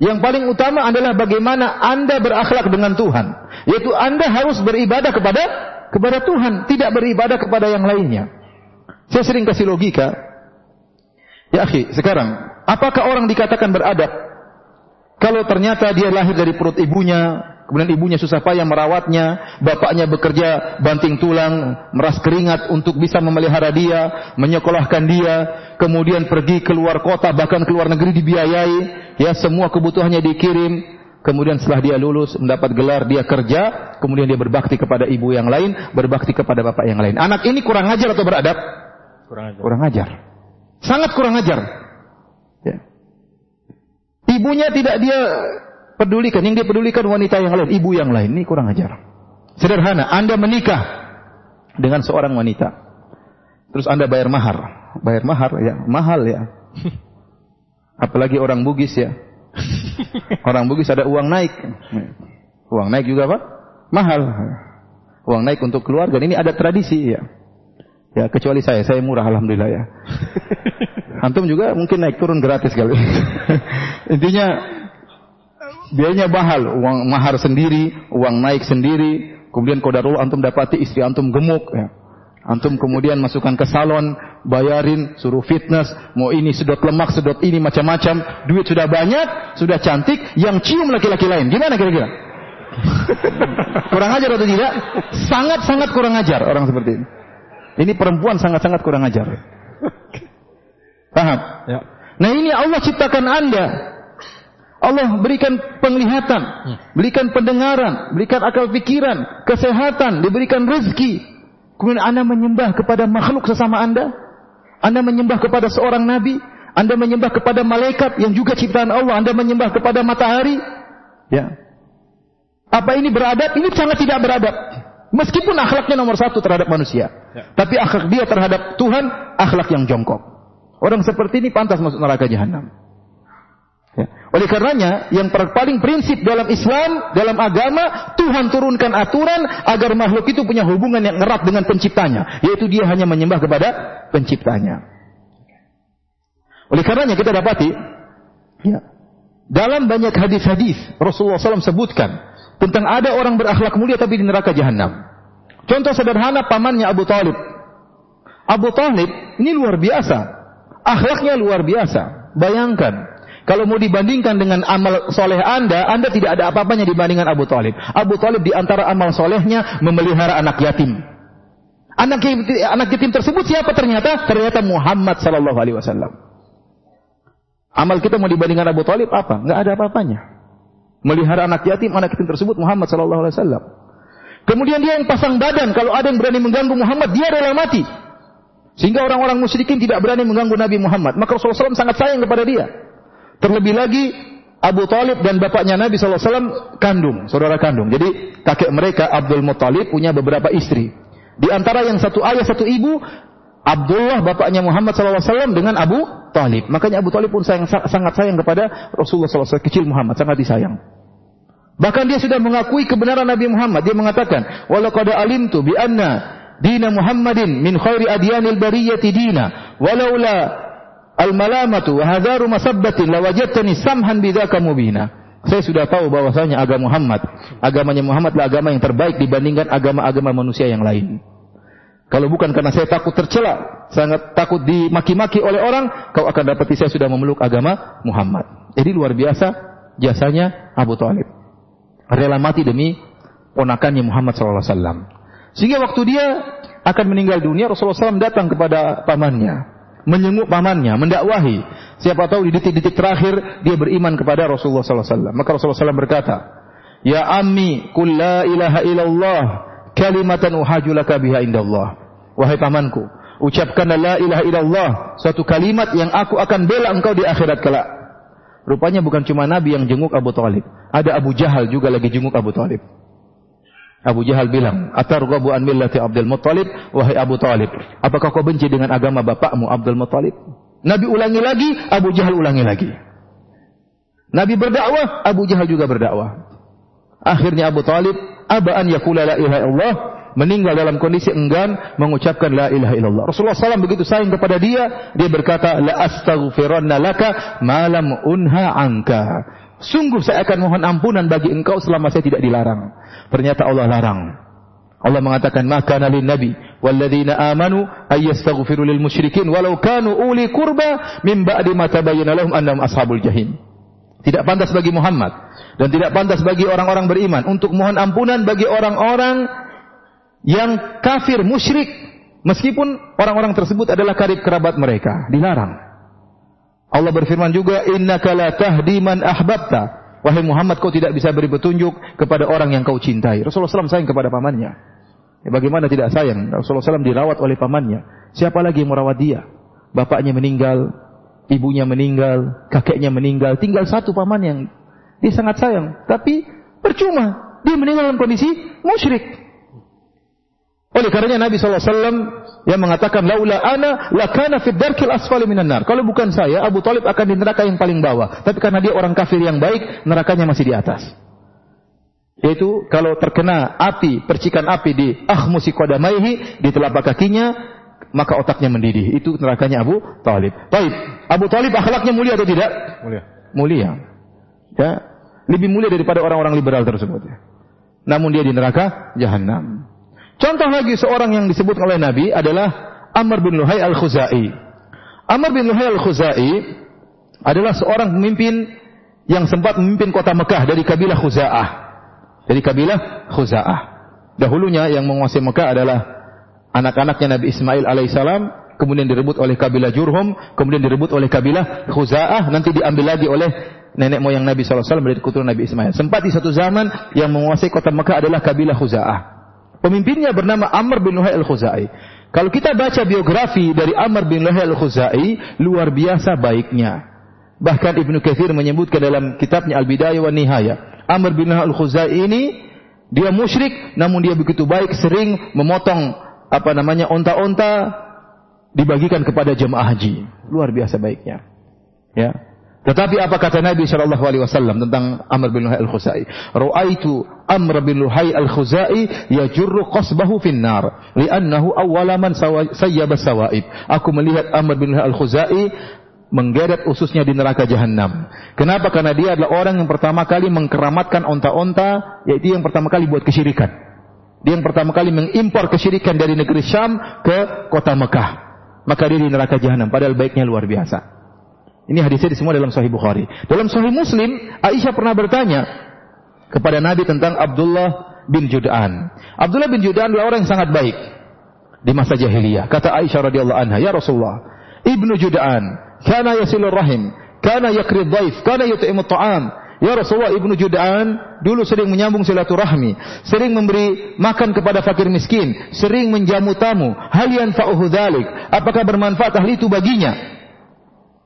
Yang paling utama adalah bagaimana Anda berakhlak dengan Tuhan. Yaitu Anda harus beribadah kepada kepada Tuhan, tidak beribadah kepada yang lainnya. Saya sering kasih logika. Ya akhi, sekarang apakah orang dikatakan beradab kalau ternyata dia lahir dari perut ibunya, kemudian ibunya susah payah merawatnya, bapaknya bekerja banting tulang, meras keringat untuk bisa memelihara dia, menyekolahkan dia, kemudian pergi keluar kota bahkan keluar negeri dibiayai, ya semua kebutuhannya dikirim, Kemudian setelah dia lulus, mendapat gelar, dia kerja, kemudian dia berbakti kepada ibu yang lain, berbakti kepada bapak yang lain. Anak ini kurang ajar atau beradab? Kurang ajar. Kurang ajar. Sangat kurang ajar. Ya. Ibunya tidak dia pedulikan, yang dia pedulikan wanita yang lain, ibu yang lain. Ini kurang ajar. Sederhana, Anda menikah dengan seorang wanita. Terus Anda bayar mahar. Bayar mahar ya, mahal ya. Apalagi orang Bugis ya Orang Bugis ada uang naik. Uang naik juga apa? Mahal. Uang naik untuk keluarga. Ini ada tradisi ya. Ya kecuali saya, saya murah alhamdulillah ya. Antum juga mungkin naik turun gratis kali. Intinya biayanya mahal, uang mahar sendiri, uang naik sendiri, kemudian kodarullah antum dapati istri antum gemuk ya. Antum kemudian masukkan ke salon, bayarin, suruh fitness, mau ini sedot lemak, sedot ini macam-macam, duit sudah banyak, sudah cantik, yang cium laki-laki lain. Gimana kira-kira? kurang ajar atau tidak? Sangat-sangat kurang ajar orang seperti ini. Ini perempuan sangat-sangat kurang ajar. Paham? Ya. Nah ini Allah ciptakan Anda. Allah berikan penglihatan, hmm. berikan pendengaran, berikan akal pikiran, kesehatan, diberikan rezeki, Kemudian Anda menyembah kepada makhluk sesama Anda? Anda menyembah kepada seorang nabi? Anda menyembah kepada malaikat yang juga ciptaan Allah? Anda menyembah kepada matahari? Ya. Apa ini beradab? Ini sangat tidak beradab. Meskipun akhlaknya nomor satu terhadap manusia. Ya. Tapi akhlak dia terhadap Tuhan, akhlak yang jongkok. Orang seperti ini pantas masuk neraka jahanam. Ya. Oleh karenanya, yang paling prinsip dalam Islam, dalam agama, Tuhan turunkan aturan agar makhluk itu punya hubungan yang erat dengan penciptanya. Yaitu dia hanya menyembah kepada penciptanya. Oleh karenanya kita dapati, ya, dalam banyak hadis-hadis Rasulullah SAW sebutkan tentang ada orang berakhlak mulia tapi di neraka jahanam. Contoh sederhana pamannya Abu Talib. Abu Talib ini luar biasa. Akhlaknya luar biasa. Bayangkan, kalau mau dibandingkan dengan amal soleh Anda, Anda tidak ada apa-apanya dibandingkan Abu Talib. Abu Talib di antara amal solehnya memelihara anak yatim. Anak yatim, anak yatim tersebut siapa ternyata? Ternyata Muhammad Sallallahu Alaihi Wasallam. Amal kita mau dibandingkan Abu Talib apa? Enggak ada apa-apanya. Melihara anak yatim, anak yatim tersebut Muhammad Sallallahu Alaihi Wasallam. Kemudian dia yang pasang badan, kalau ada yang berani mengganggu Muhammad, dia rela mati. Sehingga orang-orang musyrikin tidak berani mengganggu Nabi Muhammad. Maka Rasulullah SAW sangat sayang kepada dia. Terlebih lagi Abu Talib dan bapaknya Nabi SAW kandung, saudara kandung. Jadi kakek mereka Abdul Muttalib punya beberapa istri. Di antara yang satu ayah satu ibu, Abdullah bapaknya Muhammad SAW dengan Abu Talib. Makanya Abu Talib pun sayang, sangat sayang kepada Rasulullah SAW kecil Muhammad, sangat disayang. Bahkan dia sudah mengakui kebenaran Nabi Muhammad. Dia mengatakan, "Walaqad alimtu bi anna dina Muhammadin min khairi adyanil bariyati dina, walaula al-malamatu wa hadaru masabbatin lawajadtani samhan bidzaka mubina. Saya sudah tahu bahwasanya agama Muhammad, agamanya Muhammad adalah agama yang terbaik dibandingkan agama-agama manusia yang lain. Kalau bukan karena saya takut tercela, sangat takut dimaki-maki oleh orang, kau akan dapati saya sudah memeluk agama Muhammad. Jadi luar biasa jasanya Abu Talib. Rela mati demi ponakannya Muhammad SAW. Sehingga waktu dia akan meninggal dunia, Rasulullah SAW datang kepada pamannya menyenguk pamannya, mendakwahi. Siapa tahu di detik-detik terakhir dia beriman kepada Rasulullah SAW. Maka Rasulullah SAW berkata, Ya ammi, kul la ilaha illallah, kalimatan uhajulaka biha indallah. Wahai pamanku, ucapkanlah la ilaha illallah, suatu kalimat yang aku akan bela engkau di akhirat kelak. Rupanya bukan cuma Nabi yang jenguk Abu Talib. Ada Abu Jahal juga lagi jenguk Abu Talib. Abu Jahal bilang, "Atarghabu an millati Abdul Muttalib?" Wahai Abu Talib, apakah kau benci dengan agama bapakmu Abdul Muttalib? Nabi ulangi lagi, Abu Jahal ulangi lagi. Nabi berdakwah, Abu Jahal juga berdakwah. Akhirnya Abu Talib, abaan yakula la ilaha illallah, meninggal dalam kondisi enggan mengucapkan la ilaha illallah. Rasulullah SAW begitu sayang kepada dia, dia berkata, la astaghfiranna laka malam unha anka. Sungguh saya akan mohon ampunan bagi engkau selama saya tidak dilarang. Ternyata Allah larang. Allah mengatakan maka nabi nabi walladzina amanu ay yastaghfiru lil musyrikin walau kanu uli kurba min ba'di ma tabayyana lahum annahum ashabul jahim. Tidak pantas bagi Muhammad dan tidak pantas bagi orang-orang beriman untuk mohon ampunan bagi orang-orang yang kafir musyrik meskipun orang-orang tersebut adalah karib kerabat mereka. Dilarang. Allah berfirman juga innaka la tahdi man ahbabta. Wahai Muhammad kau tidak bisa beri petunjuk kepada orang yang kau cintai. Rasulullah SAW sayang kepada pamannya. Ya, bagaimana tidak sayang? Rasulullah SAW dirawat oleh pamannya. Siapa lagi yang merawat dia? Bapaknya meninggal, ibunya meninggal, kakeknya meninggal, tinggal satu paman yang dia sangat sayang. Tapi percuma, dia meninggal dalam kondisi musyrik. Oleh karenanya Nabi SAW yang mengatakan laula ana lakana fid darkil asfali minan nar. Kalau bukan saya, Abu Talib akan di neraka yang paling bawah. Tapi karena dia orang kafir yang baik, nerakanya masih di atas. Yaitu kalau terkena api, percikan api di ahmusi qadamaihi, di telapak kakinya, maka otaknya mendidih. Itu nerakanya Abu Talib. Baik, Abu Talib akhlaknya mulia atau tidak? Mulia. Mulia. Ya, lebih mulia daripada orang-orang liberal tersebut. Namun dia di neraka jahanam. Contoh lagi seorang yang disebut oleh Nabi adalah Amr bin Luhai al-Khuzai. Amr bin Luhai al-Khuzai adalah seorang pemimpin yang sempat memimpin kota Mekah dari kabilah Khuza'ah. Dari kabilah Khuza'ah. Dahulunya yang menguasai Mekah adalah anak-anaknya Nabi Ismail alaihissalam, kemudian direbut oleh kabilah Jurhum, kemudian direbut oleh kabilah Khuza'ah, nanti diambil lagi oleh nenek moyang Nabi SAW dari keturunan Nabi Ismail. Sempat di satu zaman yang menguasai kota Mekah adalah kabilah Khuza'ah. Pemimpinnya bernama Amr bin Luhai al-Khuzai. Kalau kita baca biografi dari Amr bin Luhai al-Khuzai, luar biasa baiknya. Bahkan Ibnu Katsir menyebutkan dalam kitabnya Al-Bidayah wa Nihayah. Amr bin Luhai al-Khuzai ini dia musyrik namun dia begitu baik sering memotong apa namanya onta-onta dibagikan kepada jemaah haji. Luar biasa baiknya. Ya. Tetapi apa kata Nabi Shallallahu Alaihi Wasallam tentang Amr bin Luhai al Khuzai? Ru'aitu Amr bin Luhai al Khuzai yajurru qasbahu finnar, li'annahu awalaman sayyaba sawaib. Aku melihat Amr bin Luhai al Khuzai menggeret ususnya di neraka jahanam. Kenapa? Karena dia adalah orang yang pertama kali mengkeramatkan onta-onta, yaitu yang pertama kali buat kesyirikan. Dia yang pertama kali mengimpor kesyirikan dari negeri Syam ke kota Mekah. Maka dia di neraka jahanam. Padahal baiknya luar biasa. Ini hadisnya semua dalam Sahih Bukhari. Dalam Sahih Muslim, Aisyah pernah bertanya kepada Nabi tentang Abdullah bin Jud'an. Abdullah bin Jud'an adalah orang yang sangat baik di masa jahiliyah. Kata Aisyah radhiyallahu anha, "Ya Rasulullah, Ibnu Jud'an kana yasilur rahim, kana yakrid dhaif, kana yut'imu ta'am." Ya Rasulullah Ibnu Jud'an dulu sering menyambung silaturahmi, sering memberi makan kepada fakir miskin, sering menjamu tamu. Hal yanfa'uhu dzalik? Apakah bermanfaat hal itu baginya?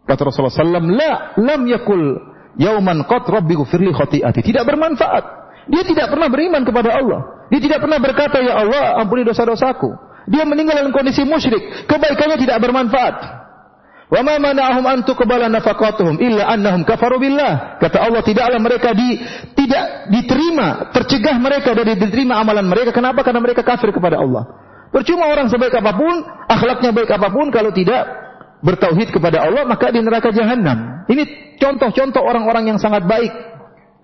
Kata Rasulullah SAW, La, lam yakul yauman qat rabbi gufirli khati'ati. Tidak bermanfaat. Dia tidak pernah beriman kepada Allah. Dia tidak pernah berkata, Ya Allah, ampuni dosa-dosaku. Dia meninggal dalam kondisi musyrik. Kebaikannya tidak bermanfaat. Wa ma mana'ahum an tuqbala nafaqatuhum illa annahum kafaru billah. Kata Allah tidaklah mereka di, tidak diterima, tercegah mereka dari diterima amalan mereka. Kenapa? Karena mereka kafir kepada Allah. Percuma orang sebaik apa pun, akhlaknya baik apa pun kalau tidak bertauhid kepada Allah maka di neraka jahanam. Ini contoh-contoh orang-orang yang sangat baik.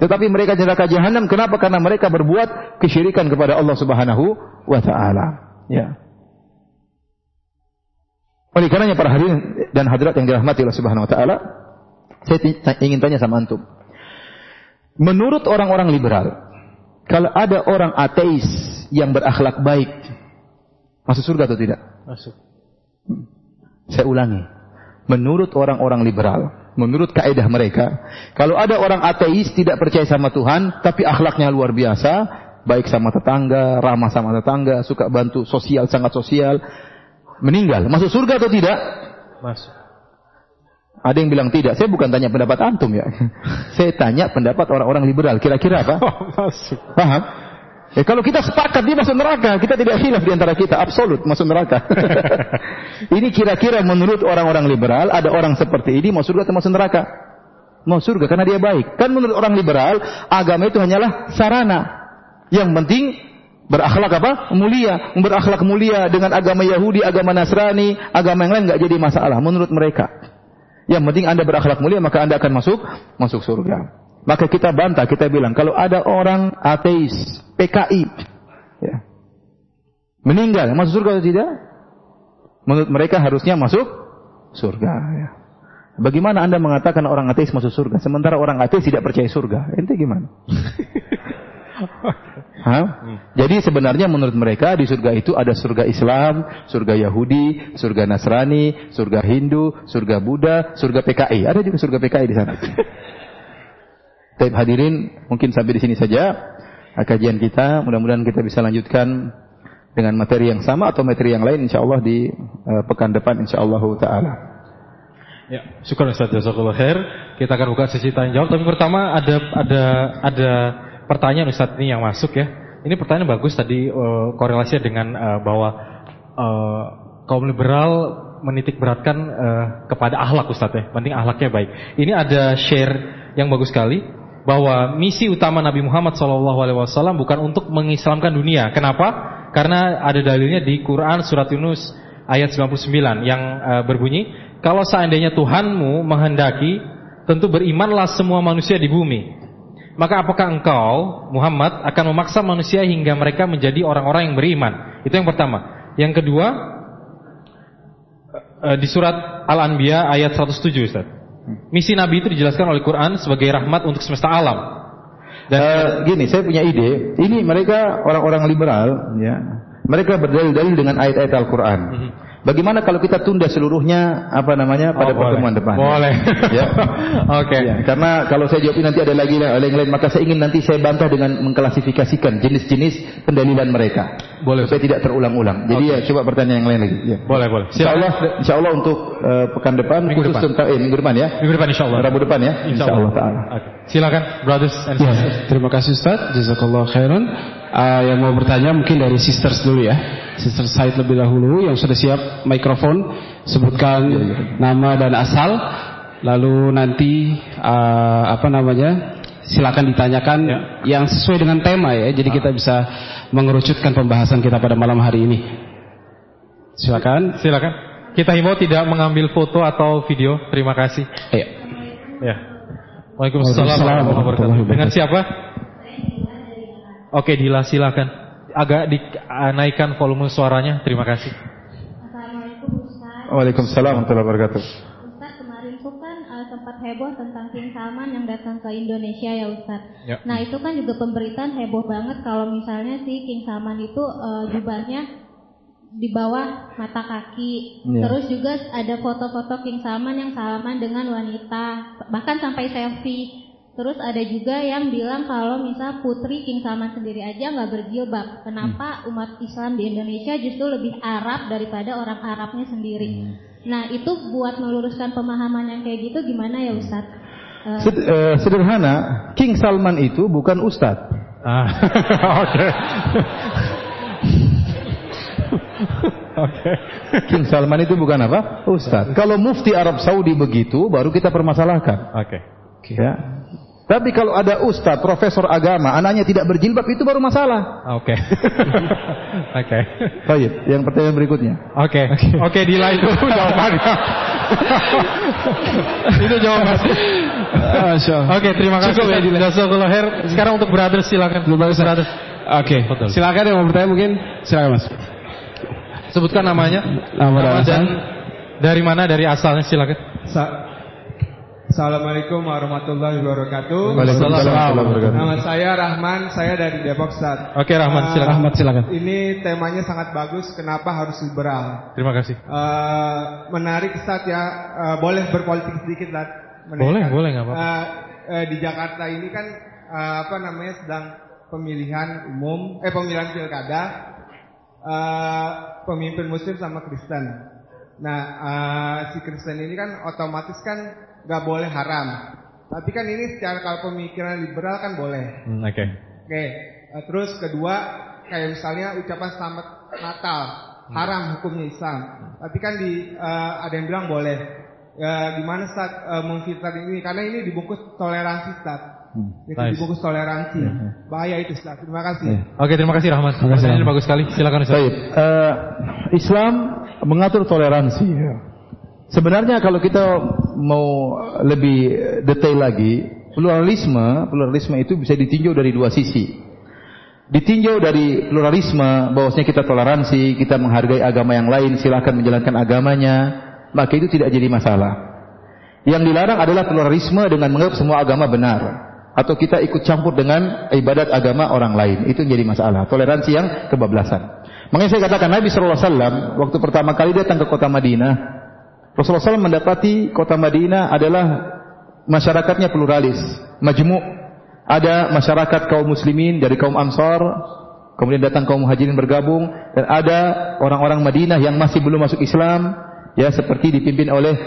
Tetapi mereka di neraka jahanam kenapa? Karena mereka berbuat kesyirikan kepada Allah Subhanahu wa taala. Ya. Oleh karenanya para hadirin dan hadirat yang dirahmati Allah Subhanahu wa taala, saya ingin tanya sama antum. Menurut orang-orang liberal, kalau ada orang ateis yang berakhlak baik, masuk surga atau tidak? Masuk. Hmm. Saya ulangi. Menurut orang-orang liberal, menurut kaidah mereka, kalau ada orang ateis tidak percaya sama Tuhan, tapi akhlaknya luar biasa, baik sama tetangga, ramah sama tetangga, suka bantu sosial, sangat sosial, meninggal, masuk surga atau tidak? Masuk. Ada yang bilang tidak. Saya bukan tanya pendapat antum ya. Saya tanya pendapat orang-orang liberal. Kira-kira apa? masuk. Paham? Ya, kalau kita sepakat dia masuk neraka, kita tidak hilaf di antara kita, absolut masuk neraka. ini kira-kira menurut orang-orang liberal, ada orang seperti ini mau surga atau masuk neraka? Mau surga karena dia baik. Kan menurut orang liberal, agama itu hanyalah sarana. Yang penting berakhlak apa? Mulia. Berakhlak mulia dengan agama Yahudi, agama Nasrani, agama yang lain nggak jadi masalah menurut mereka. Yang penting Anda berakhlak mulia maka Anda akan masuk masuk surga. Maka kita bantah, kita bilang kalau ada orang ateis, PKI, ya, meninggal, masuk surga atau tidak? Menurut mereka harusnya masuk surga. Ya. Bagaimana anda mengatakan orang ateis masuk surga, sementara orang ateis tidak percaya surga? Ente gimana? Hah? Jadi sebenarnya menurut mereka di surga itu ada surga Islam, surga Yahudi, surga Nasrani, surga Hindu, surga Buddha, surga PKI. Ada juga surga PKI di sana. Tapi hadirin, mungkin sampai di sini saja kajian kita. Mudah-mudahan kita bisa lanjutkan dengan materi yang sama atau materi yang lain insya Allah di uh, pekan depan insya Allah taala. Ya, syukur Ustaz Jazakallah khair. Kita akan buka sesi tanya jawab. Tapi pertama ada ada ada pertanyaan Ustaz ini yang masuk ya. Ini pertanyaan bagus tadi uh, korelasinya dengan uh, bahwa uh, kaum liberal menitik beratkan uh, kepada akhlak Ustaz ya. Penting akhlaknya baik. Ini ada share yang bagus sekali bahwa misi utama Nabi Muhammad SAW bukan untuk mengislamkan dunia. Kenapa? Karena ada dalilnya di Quran surat Yunus ayat 99 yang uh, berbunyi, kalau seandainya Tuhanmu menghendaki, tentu berimanlah semua manusia di bumi. Maka apakah engkau, Muhammad, akan memaksa manusia hingga mereka menjadi orang-orang yang beriman? Itu yang pertama. Yang kedua, uh, di surat Al-Anbiya ayat 107 Ustaz. Misi Nabi itu dijelaskan oleh Quran sebagai rahmat untuk semesta alam. Dan uh, gini, saya punya ide. Ini mereka orang-orang liberal, ya. Mereka berdalil-dalil dengan ayat-ayat Al-Quran. Mm -hmm. Bagaimana kalau kita tunda seluruhnya apa namanya pada oh, pertemuan depan? Boleh. Ya. Oke. okay. Ya, karena kalau saya jawab nanti ada lagi yang lain maka saya ingin nanti saya bantah dengan mengklasifikasikan jenis-jenis pendalilan mereka. Boleh. Supaya tidak terulang-ulang. Jadi okay. ya coba pertanyaan yang lain lagi. Ya. Boleh, boleh. Insyaallah insyaallah untuk uh, pekan depan minggu khusus depan. tentang eh, minggu depan ya. Minggu depan insyaallah. Rabu depan ya. Insyaallah insya taala. Okay. Silakan brothers and ya, sisters. Ya, terima kasih Ustaz. Jazakallah khairan. Uh, yang mau bertanya mungkin dari sisters dulu ya. Sister Said lebih dahulu yang sudah siap mikrofon sebutkan ya, ya. nama dan asal lalu nanti uh, apa namanya silakan ditanyakan ya. yang sesuai dengan tema ya jadi ah. kita bisa mengerucutkan pembahasan kita pada malam hari ini silakan silakan kita himbau tidak mengambil foto atau video terima kasih ya ya Waalaikumsalam warahmatullahi wabarakatuh dengan siapa Oke Dila silakan agak dinaikkan volume suaranya. Terima kasih. Assalamualaikum Ustaz. Waalaikumsalam warahmatullahi wabarakatuh. Ustaz kemarin itu kan uh, sempat heboh tentang King Salman yang datang ke Indonesia ya Ustaz. Ya. Nah itu kan juga pemberitaan heboh banget kalau misalnya si King Salman itu uh, jubahnya di bawah mata kaki. Ya. Terus juga ada foto-foto King Salman yang salaman dengan wanita, bahkan sampai selfie. Terus ada juga yang bilang kalau misal putri King Salman sendiri aja nggak berjilbab. Kenapa hmm. umat Islam di Indonesia justru lebih Arab daripada orang Arabnya sendiri? Hmm. Nah itu buat meluruskan pemahaman yang kayak gitu gimana ya Ustadz? Uh, Sed, uh, sederhana, King Salman itu bukan Ustadz. Ah, oke. Oke. King Salman itu bukan apa? Ustadz. Kalau mufti Arab Saudi begitu, baru kita permasalahkan. Oke. Okay. Ya. Tapi kalau ada ustaz, profesor agama, anaknya tidak berjilbab itu baru masalah. Oke. Oke. Baik, yang pertanyaan berikutnya. Oke. Okay. Oke, okay, Dila itu jawabannya. itu jawabannya. Oke, terima kasih. Cukup ya. Jazakallah. Sekarang untuk brother silakan. Oke. Silakan yang mau bertanya mungkin. Silakan Mas. Sebutkan namanya. Nama, Nama dan dari mana dari asalnya silakan. Sa Assalamualaikum warahmatullahi wabarakatuh. Waalaikumsalam Nama saya Rahman, saya dari Depok Stad. Oke Rahman, silakan. Uh, Rahmat silakan. Ini temanya sangat bagus. Kenapa harus liberal? Terima kasih. Uh, menarik Stad ya. Uh, boleh berpolitik sedikit lah. Boleh, boleh nggak apa-apa. Uh, uh, di Jakarta ini kan uh, apa namanya sedang pemilihan umum, eh pemilihan pilkada, uh, pemimpin Muslim sama Kristen. Nah, uh, si Kristen ini kan otomatis kan nggak boleh haram. Tapi kan ini secara kalau pemikiran liberal kan boleh. Hmm, Oke. Okay. Oke. Okay. Eh, terus kedua kayak misalnya ucapan selamat Natal haram hukumnya Islam. Tapi kan di eh, ada yang bilang boleh. Ya, gimana eh, memfilter ini? Karena ini dibungkus toleransi Ustaz. Itu Nice. dibungkus toleransi. Bahaya itu Ustaz. Terima kasih. Oke, terima kasih Rahmat. Terima kasih, Rahmat. bagus sekali. Silakan Ustaz. Baik, eh, Islam mengatur toleransi. Sebenarnya kalau kita mau lebih detail lagi, pluralisme, pluralisme itu bisa ditinjau dari dua sisi. Ditinjau dari pluralisme, bahwasanya kita toleransi, kita menghargai agama yang lain, silahkan menjalankan agamanya, maka itu tidak jadi masalah. Yang dilarang adalah pluralisme dengan menganggap semua agama benar atau kita ikut campur dengan ibadat agama orang lain. Itu yang jadi masalah. Toleransi yang kebablasan. Makanya saya katakan Nabi SAW waktu pertama kali datang ke kota Madinah, Rasulullah SAW mendapati kota Madinah adalah masyarakatnya pluralis, majmu'. Ada masyarakat kaum muslimin dari kaum Ansar, kemudian datang kaum muhajirin bergabung dan ada orang-orang Madinah yang masih belum masuk Islam, ya seperti dipimpin oleh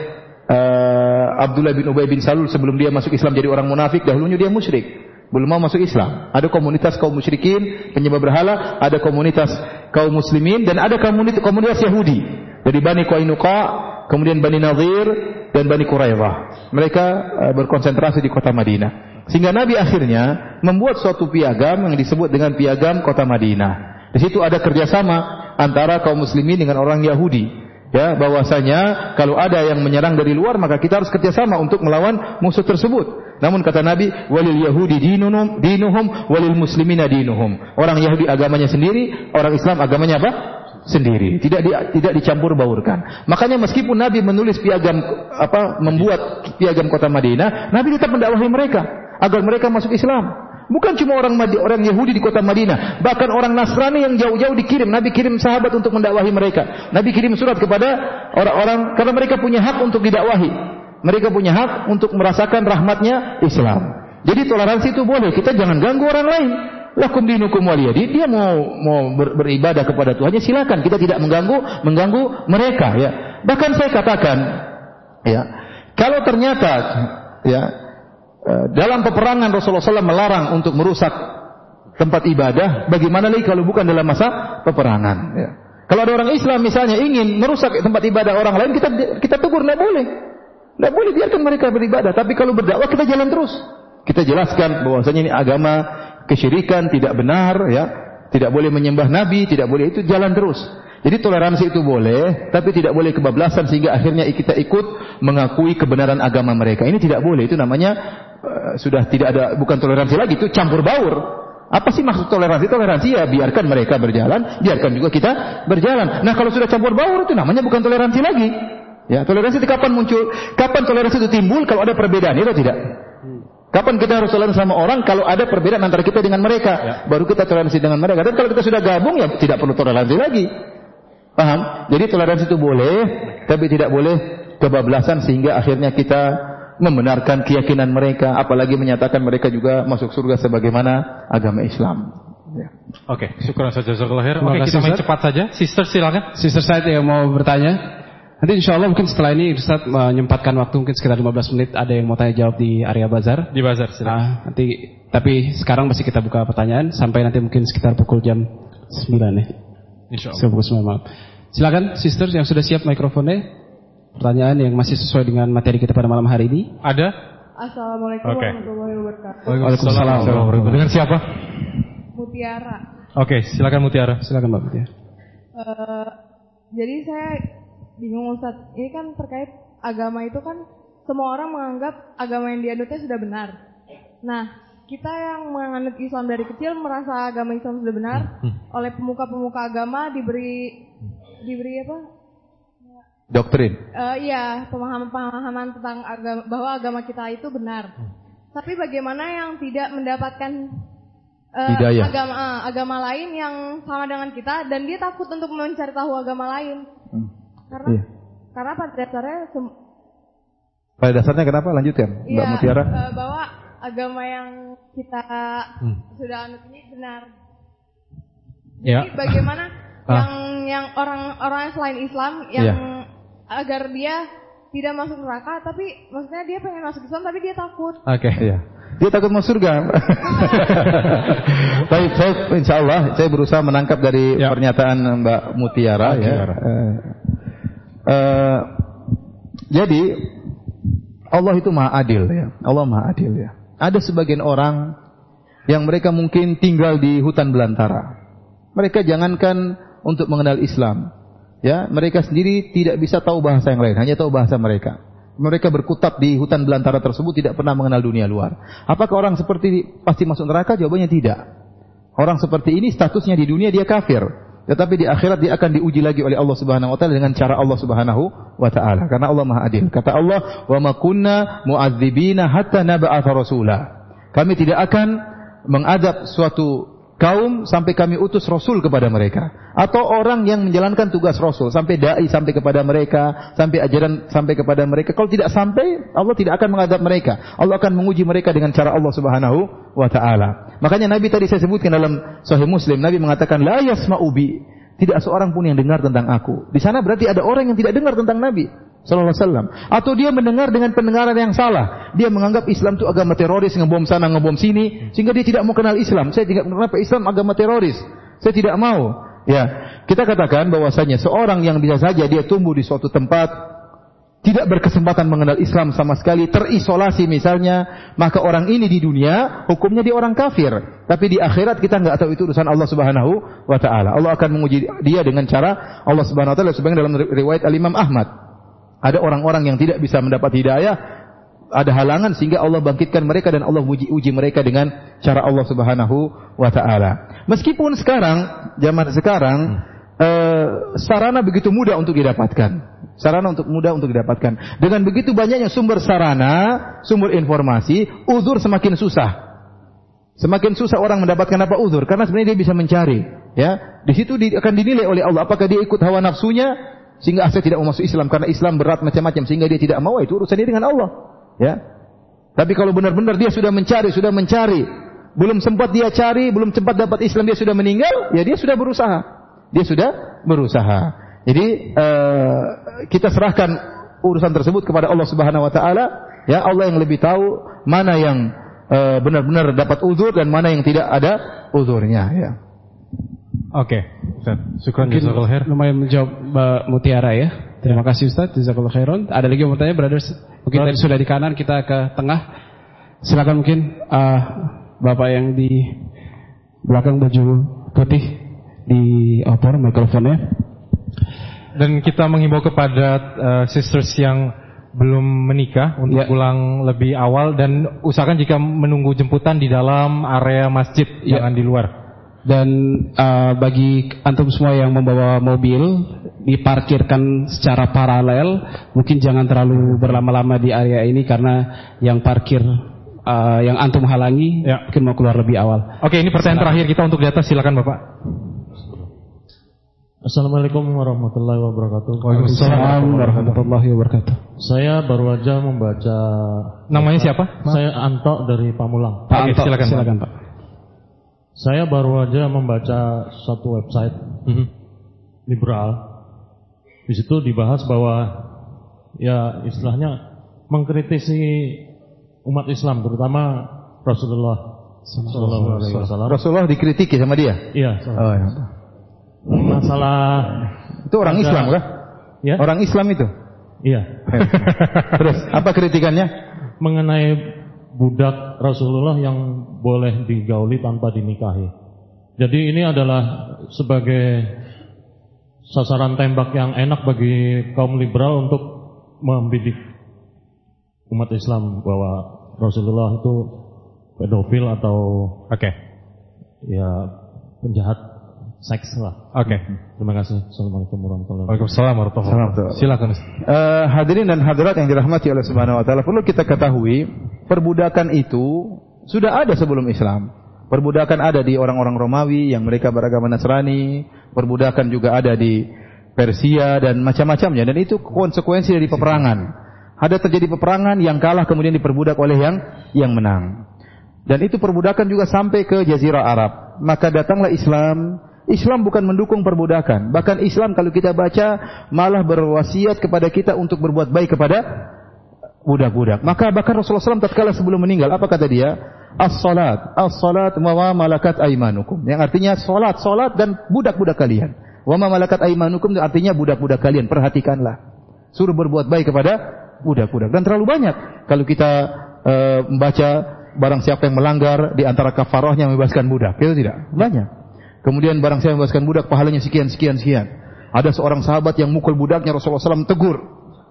eh, Abdullah bin Ubay bin Salul sebelum dia masuk Islam jadi orang munafik, dahulunya dia musyrik, belum mau masuk Islam. Ada komunitas kaum musyrikin, penyembah berhala, ada komunitas kaum muslimin dan ada komunitas, komunitas Yahudi dari Bani Qainuqa, kemudian Bani Nadir dan Bani Quraidah. Mereka eh, berkonsentrasi di kota Madinah. Sehingga Nabi akhirnya membuat suatu piagam yang disebut dengan piagam kota Madinah. Di situ ada kerjasama antara kaum muslimin dengan orang Yahudi. Ya, bahwasanya kalau ada yang menyerang dari luar maka kita harus kerjasama untuk melawan musuh tersebut. Namun kata Nabi, walil Yahudi dinuhum, dinuhum, walil muslimina dinuhum. Orang Yahudi agamanya sendiri, orang Islam agamanya apa? Sendiri. Tidak di, tidak dicampur baurkan. Makanya meskipun Nabi menulis piagam apa membuat piagam kota Madinah, Nabi tetap mendakwahi mereka agar mereka masuk Islam. Bukan cuma orang orang Yahudi di kota Madinah, bahkan orang Nasrani yang jauh-jauh dikirim. Nabi kirim sahabat untuk mendakwahi mereka. Nabi kirim surat kepada orang-orang karena mereka punya hak untuk didakwahi. Mereka punya hak untuk merasakan rahmatnya Islam. Jadi toleransi itu boleh. Kita jangan ganggu orang lain. Lakum dinukum waliyadi. Dia mau mau ber- beribadah kepada Tuhannya silakan. Kita tidak mengganggu mengganggu mereka ya. Bahkan saya katakan ya, kalau ternyata ya dalam peperangan Rasulullah SAW melarang untuk merusak tempat ibadah, bagaimana lagi kalau bukan dalam masa peperangan? Ya. Kalau ada orang Islam misalnya ingin merusak tempat ibadah orang lain, kita kita tegur, tidak boleh. Tidak boleh biarkan mereka beribadah. Tapi kalau berdakwah kita jalan terus. Kita jelaskan bahwasanya ini agama kesyirikan tidak benar, ya. Tidak boleh menyembah Nabi, tidak boleh itu jalan terus. Jadi toleransi itu boleh, tapi tidak boleh kebablasan sehingga akhirnya kita ikut mengakui kebenaran agama mereka. Ini tidak boleh. Itu namanya eh, sudah tidak ada bukan toleransi lagi, itu campur baur. Apa sih maksud toleransi? Toleransi ya biarkan mereka berjalan, biarkan juga kita berjalan. Nah kalau sudah campur baur itu namanya bukan toleransi lagi. Ya, toleransi itu kapan muncul? Kapan toleransi itu timbul? Kalau ada perbedaan, itu tidak? Kapan kita harus toleransi sama orang kalau ada perbedaan antara kita dengan mereka? Baru kita toleransi dengan mereka. Dan kalau kita sudah gabung ya tidak perlu toleransi lagi. Paham? Jadi toleransi itu boleh, tapi tidak boleh kebablasan sehingga akhirnya kita membenarkan keyakinan mereka, apalagi menyatakan mereka juga masuk surga sebagaimana agama Islam. Ya. Oke, syukur saja Oke, kasih, kita main cepat saja. Sister silakan. Sister Said yang mau bertanya. Nanti insya Allah mungkin setelah ini Ustaz menyempatkan waktu mungkin sekitar 15 menit ada yang mau tanya jawab di area bazar. Di bazar silakan. Ah, nanti tapi sekarang masih kita buka pertanyaan sampai nanti mungkin sekitar pukul jam 9 ya. Insyaallah. Sampai pukul 9 malam. Silakan sister yang sudah siap mikrofonnya. Pertanyaan yang masih sesuai dengan materi kita pada malam hari ini. Ada? Assalamualaikum Oke. warahmatullahi wabarakatuh. Waalaikumsalam. Assalamualaikum. Dengan siapa? Mutiara. Oke, silakan Mutiara. Silakan Mbak Mutia. Eh, jadi saya bingung Ustaz. Ini kan terkait agama itu kan semua orang menganggap agama yang dianutnya sudah benar. Nah, kita yang menganut Islam dari kecil merasa agama Islam sudah benar oleh pemuka-pemuka agama diberi diberi apa? Doktrin. Eh, iya, pemahaman-pemahaman tentang agama, bahwa agama kita itu benar. Tapi bagaimana yang tidak mendapatkan Hidayah. agama eh, agama lain yang sama dengan kita dan dia takut untuk mencari tahu agama lain. Hmm. Karena Iya. karena pada dasarnya Pada dasarnya kenapa? Lanjutkan, Mbak iya, Mutiara. eh, bahwa agama yang kita Hmm. sudah anut ini benar. Ya. Jadi bagaimana Ah. yang yang orang-orang selain Islam yang Iya. agar dia tidak masuk neraka tapi maksudnya dia pengen masuk Islam tapi dia takut. Oke. Iya. Dia takut masuk surga. Baik, saya insya Allah saya berusaha menangkap dari Ya. pernyataan Mbak Mutiara, ya. Mutiara. Eh, eh, jadi Allah itu maha adil ya. Allah maha adil ya. Ada sebagian orang yang mereka mungkin tinggal di hutan belantara. Mereka jangankan untuk mengenal Islam. Ya, mereka sendiri tidak bisa tahu bahasa yang lain, hanya tahu bahasa mereka. Mereka berkutat di hutan belantara tersebut tidak pernah mengenal dunia luar. Apakah orang seperti pasti masuk neraka? Jawabannya tidak. Orang seperti ini statusnya di dunia dia kafir. Tetapi di akhirat dia akan diuji lagi oleh Allah Subhanahu wa taala dengan cara Allah Subhanahu wa taala. Karena Allah Maha Adil. Kata Allah, "Wa ma kunna mu'adzibina hatta nab'atha rasula." Kami tidak akan mengadab suatu kaum sampai kami utus rasul kepada mereka. Atau orang yang menjalankan tugas rasul sampai dai sampai kepada mereka sampai ajaran sampai kepada mereka. Kalau tidak sampai Allah tidak akan mengadab mereka. Allah akan menguji mereka dengan cara Allah Subhanahu wa taala. Makanya Nabi tadi saya sebutkan dalam sahih Muslim Nabi mengatakan la yasma'u bi. Tidak seorang pun yang dengar tentang aku. Di sana berarti ada orang yang tidak dengar tentang Nabi Sallallahu Alaihi Wasallam. Atau dia mendengar dengan pendengaran yang salah. Dia menganggap Islam itu agama teroris, ngebom sana, ngebom sini, sehingga dia tidak mau kenal Islam. Saya tidak kenapa Islam agama teroris. Saya tidak mau. Ya, kita katakan bahwasanya seorang yang bisa saja dia tumbuh di suatu tempat tidak berkesempatan mengenal Islam sama sekali, terisolasi misalnya, maka orang ini di dunia hukumnya dia orang kafir. Tapi di akhirat kita nggak tahu itu urusan Allah Subhanahu wa taala. Allah akan menguji dia dengan cara Allah Subhanahu wa taala sebagian dalam riwayat Al Imam Ahmad. Ada orang-orang yang tidak bisa mendapat hidayah, ada halangan sehingga Allah bangkitkan mereka dan Allah uji, uji mereka dengan cara Allah Subhanahu wa taala. Meskipun sekarang zaman sekarang eh, sarana begitu mudah untuk didapatkan. Sarana untuk mudah untuk didapatkan. Dengan begitu banyaknya sumber sarana, sumber informasi, uzur semakin susah. Semakin susah orang mendapatkan apa uzur karena sebenarnya dia bisa mencari, ya. Di situ di, akan dinilai oleh Allah apakah dia ikut hawa nafsunya sehingga saya tidak mau masuk Islam karena Islam berat macam-macam sehingga dia tidak mau itu urusan dia dengan Allah, ya. Tapi kalau benar-benar dia sudah mencari, sudah mencari, belum sempat dia cari, belum sempat dapat Islam dia sudah meninggal, ya dia sudah berusaha. Dia sudah berusaha. Jadi eh, kita serahkan urusan tersebut kepada Allah Subhanahu wa taala, ya Allah yang lebih tahu mana yang eh, benar-benar dapat uzur dan mana yang tidak ada uzurnya, ya. Oke, Ustaz. Syukran Mungkin jazakallahu khair. lumayan menjawab Mbak Mutiara ya. Terima kasih Ustaz, jazakallahu khairan. Ada lagi yang mau tanya, brothers? Mungkin tadi sudah di kanan, kita ke tengah. Silakan mungkin ah, Bapak yang di belakang baju putih di opor mikrofonnya. Dan kita menghimbau kepada uh, sisters yang belum menikah untuk Ya. pulang lebih awal dan usahakan jika menunggu jemputan di dalam area masjid, Ya. jangan di luar. Dan ah, bagi antum semua yang membawa mobil diparkirkan secara paralel, mungkin jangan terlalu berlama-lama di area ini karena yang parkir ah, yang antum halangi Ya. mungkin mau keluar lebih awal. Oke, ini pertanyaan terakhir kita untuk di atas. Silakan Bapak. Assalamualaikum warahmatullahi wabarakatuh. Waalaikumsalam warahmatullahi wabarakatuh. Saya baru aja membaca. Namanya siapa? Saya Anto dari Pamulang. Pak Anto, silakan, Pak. silakan Pak. Saya baru aja membaca satu website Mhm. liberal. Di situ dibahas bahwa ya istilahnya mengkritisi umat Islam, terutama Rasulullah Sallallahu Alaihi Wasallam. Rasulullah dikritiki sama dia. Iya. Oh, ya. Masalah Itu orang Ada- Islam kah? ya. Orang Islam itu. Iya. Terus apa kritikannya? mengenai budak Rasulullah yang boleh digauli tanpa dinikahi. Jadi ini adalah sebagai sasaran tembak yang enak bagi kaum liberal untuk membidik umat Islam bahwa Rasulullah itu pedofil atau Oke. ya penjahat seks lah. Oke. Terima kasih. Assalamualaikum warahmatullahi wabarakatuh. Waalaikumsalam warahmatullahi wabarakatuh. Silakan Ustaz. Eh, hadirin dan hadirat yang dirahmati oleh Subhanahu wa taala, perlu kita ketahui perbudakan itu sudah ada sebelum Islam. Perbudakan ada di orang-orang Romawi yang mereka beragama Nasrani, perbudakan juga ada di Persia dan macam-macamnya dan itu konsekuensi dari peperangan. Ada terjadi peperangan yang kalah kemudian diperbudak oleh yang yang menang. Dan itu perbudakan juga sampai ke jazirah Arab. Maka datanglah Islam. Islam bukan mendukung perbudakan. Bahkan Islam kalau kita baca malah berwasiat kepada kita untuk berbuat baik kepada budak-budak. Maka bahkan Rasulullah SAW tatkala sebelum meninggal apa kata dia? As-salat, as-salat wa ma malakat aimanukum. Yang artinya salat, salat dan budak-budak kalian. Wa ma malakat aimanukum itu artinya budak-budak kalian. Perhatikanlah. Suruh berbuat baik kepada budak-budak. Dan terlalu banyak kalau kita uh, barang siapa yang melanggar di antara kafarahnya membebaskan budak. Itu tidak? Banyak. Kemudian barang siapa membebaskan budak pahalanya sekian sekian sekian. Ada seorang sahabat yang mukul budaknya Rasulullah SAW tegur.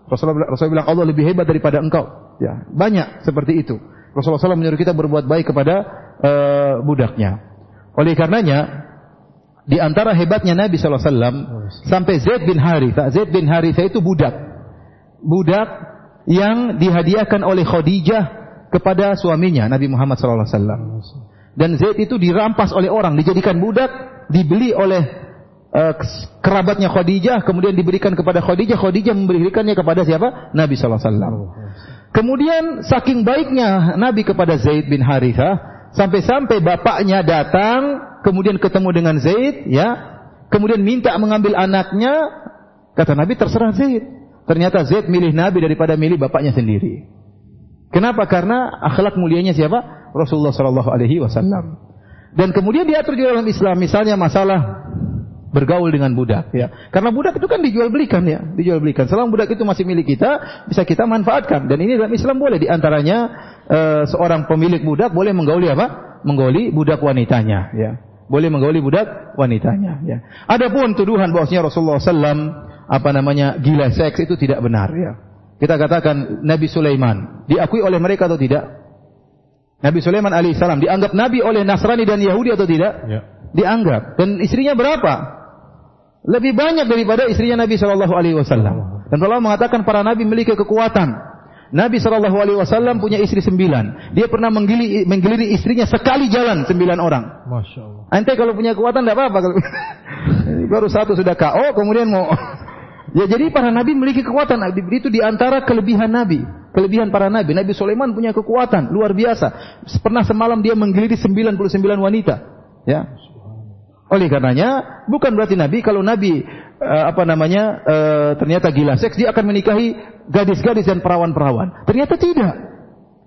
Rasulullah, Rasulullah bilang Allah lebih hebat daripada engkau. Ya, banyak seperti itu. Rasulullah SAW menyuruh kita berbuat baik kepada uh, budaknya. Oleh karenanya, di antara hebatnya Nabi SAW sampai Zaid bin Haritha. Zaid bin Haritha itu budak. Budak yang dihadiahkan oleh Khadijah kepada suaminya Nabi Muhammad SAW. Dan Zaid itu dirampas oleh orang, dijadikan budak, dibeli oleh uh, kerabatnya Khadijah, kemudian diberikan kepada Khadijah, Khadijah memberikannya kepada siapa? Nabi SAW. Kemudian saking baiknya Nabi kepada Zaid bin Haritha, sampai-sampai bapaknya datang, kemudian ketemu dengan Zaid, ya, kemudian minta mengambil anaknya, kata Nabi terserah Zaid. Ternyata Zaid milih Nabi daripada milih bapaknya sendiri. Kenapa? Karena akhlak mulianya siapa? Rasulullah Shallallahu Alaihi Wasallam. Dan kemudian diatur di dalam Islam, misalnya masalah bergaul dengan budak ya. Karena budak itu kan dijual belikan ya, dijual belikan. Selama budak itu masih milik kita, bisa kita manfaatkan. Dan ini dalam Islam boleh di antaranya e, seorang pemilik budak boleh menggauli apa? Menggauli budak wanitanya ya. Boleh menggauli budak wanitanya ya. Adapun tuduhan bahwasanya Rasulullah SAW apa namanya gila seks itu tidak benar ya. Kita katakan Nabi Sulaiman diakui oleh mereka atau tidak? Nabi Sulaiman alaihissalam dianggap nabi oleh Nasrani dan Yahudi atau tidak? Ya. Dianggap. Dan istrinya berapa? Lebih banyak daripada istrinya Nabi Shallallahu Alaihi Wasallam. Dan Allah mengatakan para nabi memiliki kekuatan. Nabi Shallallahu Alaihi Wasallam punya istri sembilan. Dia pernah menggili, menggiliri istrinya sekali jalan sembilan orang. Masya Allah. Ante kalau punya kekuatan tidak apa-apa. Baru satu sudah KO, kemudian mau. ya jadi para nabi memiliki kekuatan. Itu di antara kelebihan nabi. Kelebihan para nabi. Nabi Sulaiman punya kekuatan luar biasa. Pernah semalam dia menggiliri 99 wanita. Ya, oleh karenanya, bukan berarti Nabi kalau Nabi uh, apa namanya uh, ternyata gila seks dia akan menikahi gadis-gadis dan perawan-perawan. Ternyata tidak.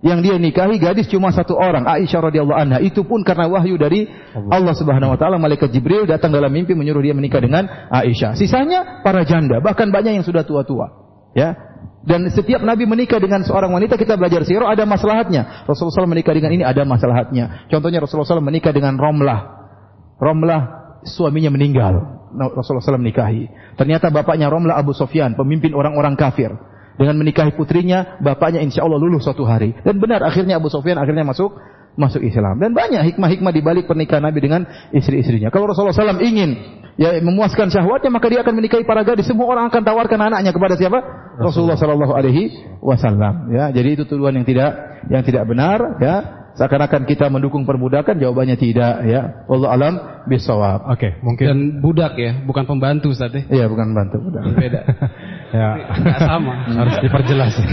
Yang dia nikahi gadis cuma satu orang, Aisyah radhiyallahu anha. Itu pun karena wahyu dari Allah Subhanahu wa taala, malaikat Jibril datang dalam mimpi menyuruh dia menikah dengan Aisyah. Sisanya para janda, bahkan banyak yang sudah tua-tua. Ya, dan setiap Nabi menikah dengan seorang wanita, kita belajar sirah ada maslahatnya. Rasulullah SAW menikah dengan ini ada maslahatnya. Contohnya Rasulullah SAW menikah dengan Romlah. Romlah suaminya meninggal. Rasulullah SAW menikahi. Ternyata bapaknya Romlah Abu Sofyan, pemimpin orang-orang kafir. Dengan menikahi putrinya, bapaknya insya Allah luluh suatu hari. Dan benar, akhirnya Abu Sofyan akhirnya masuk masuk Islam. Dan banyak hikmah-hikmah di balik pernikahan Nabi dengan istri-istrinya. Kalau Rasulullah SAW ingin ya memuaskan syahwatnya, maka dia akan menikahi para gadis. Semua orang akan tawarkan anaknya kepada siapa? Rasulullah Sallallahu Alaihi Wasallam. Ya, jadi itu tuduhan yang tidak yang tidak benar. Ya, Seakan-akan kita mendukung perbudakan, jawabannya tidak ya. Allah alam bisawab. Oke, okay, mungkin. Dan budak ya, bukan pembantu Ustaz ya? Iya, bukan pembantu, budak. Beda. ya. Nggak sama. Harus diperjelas.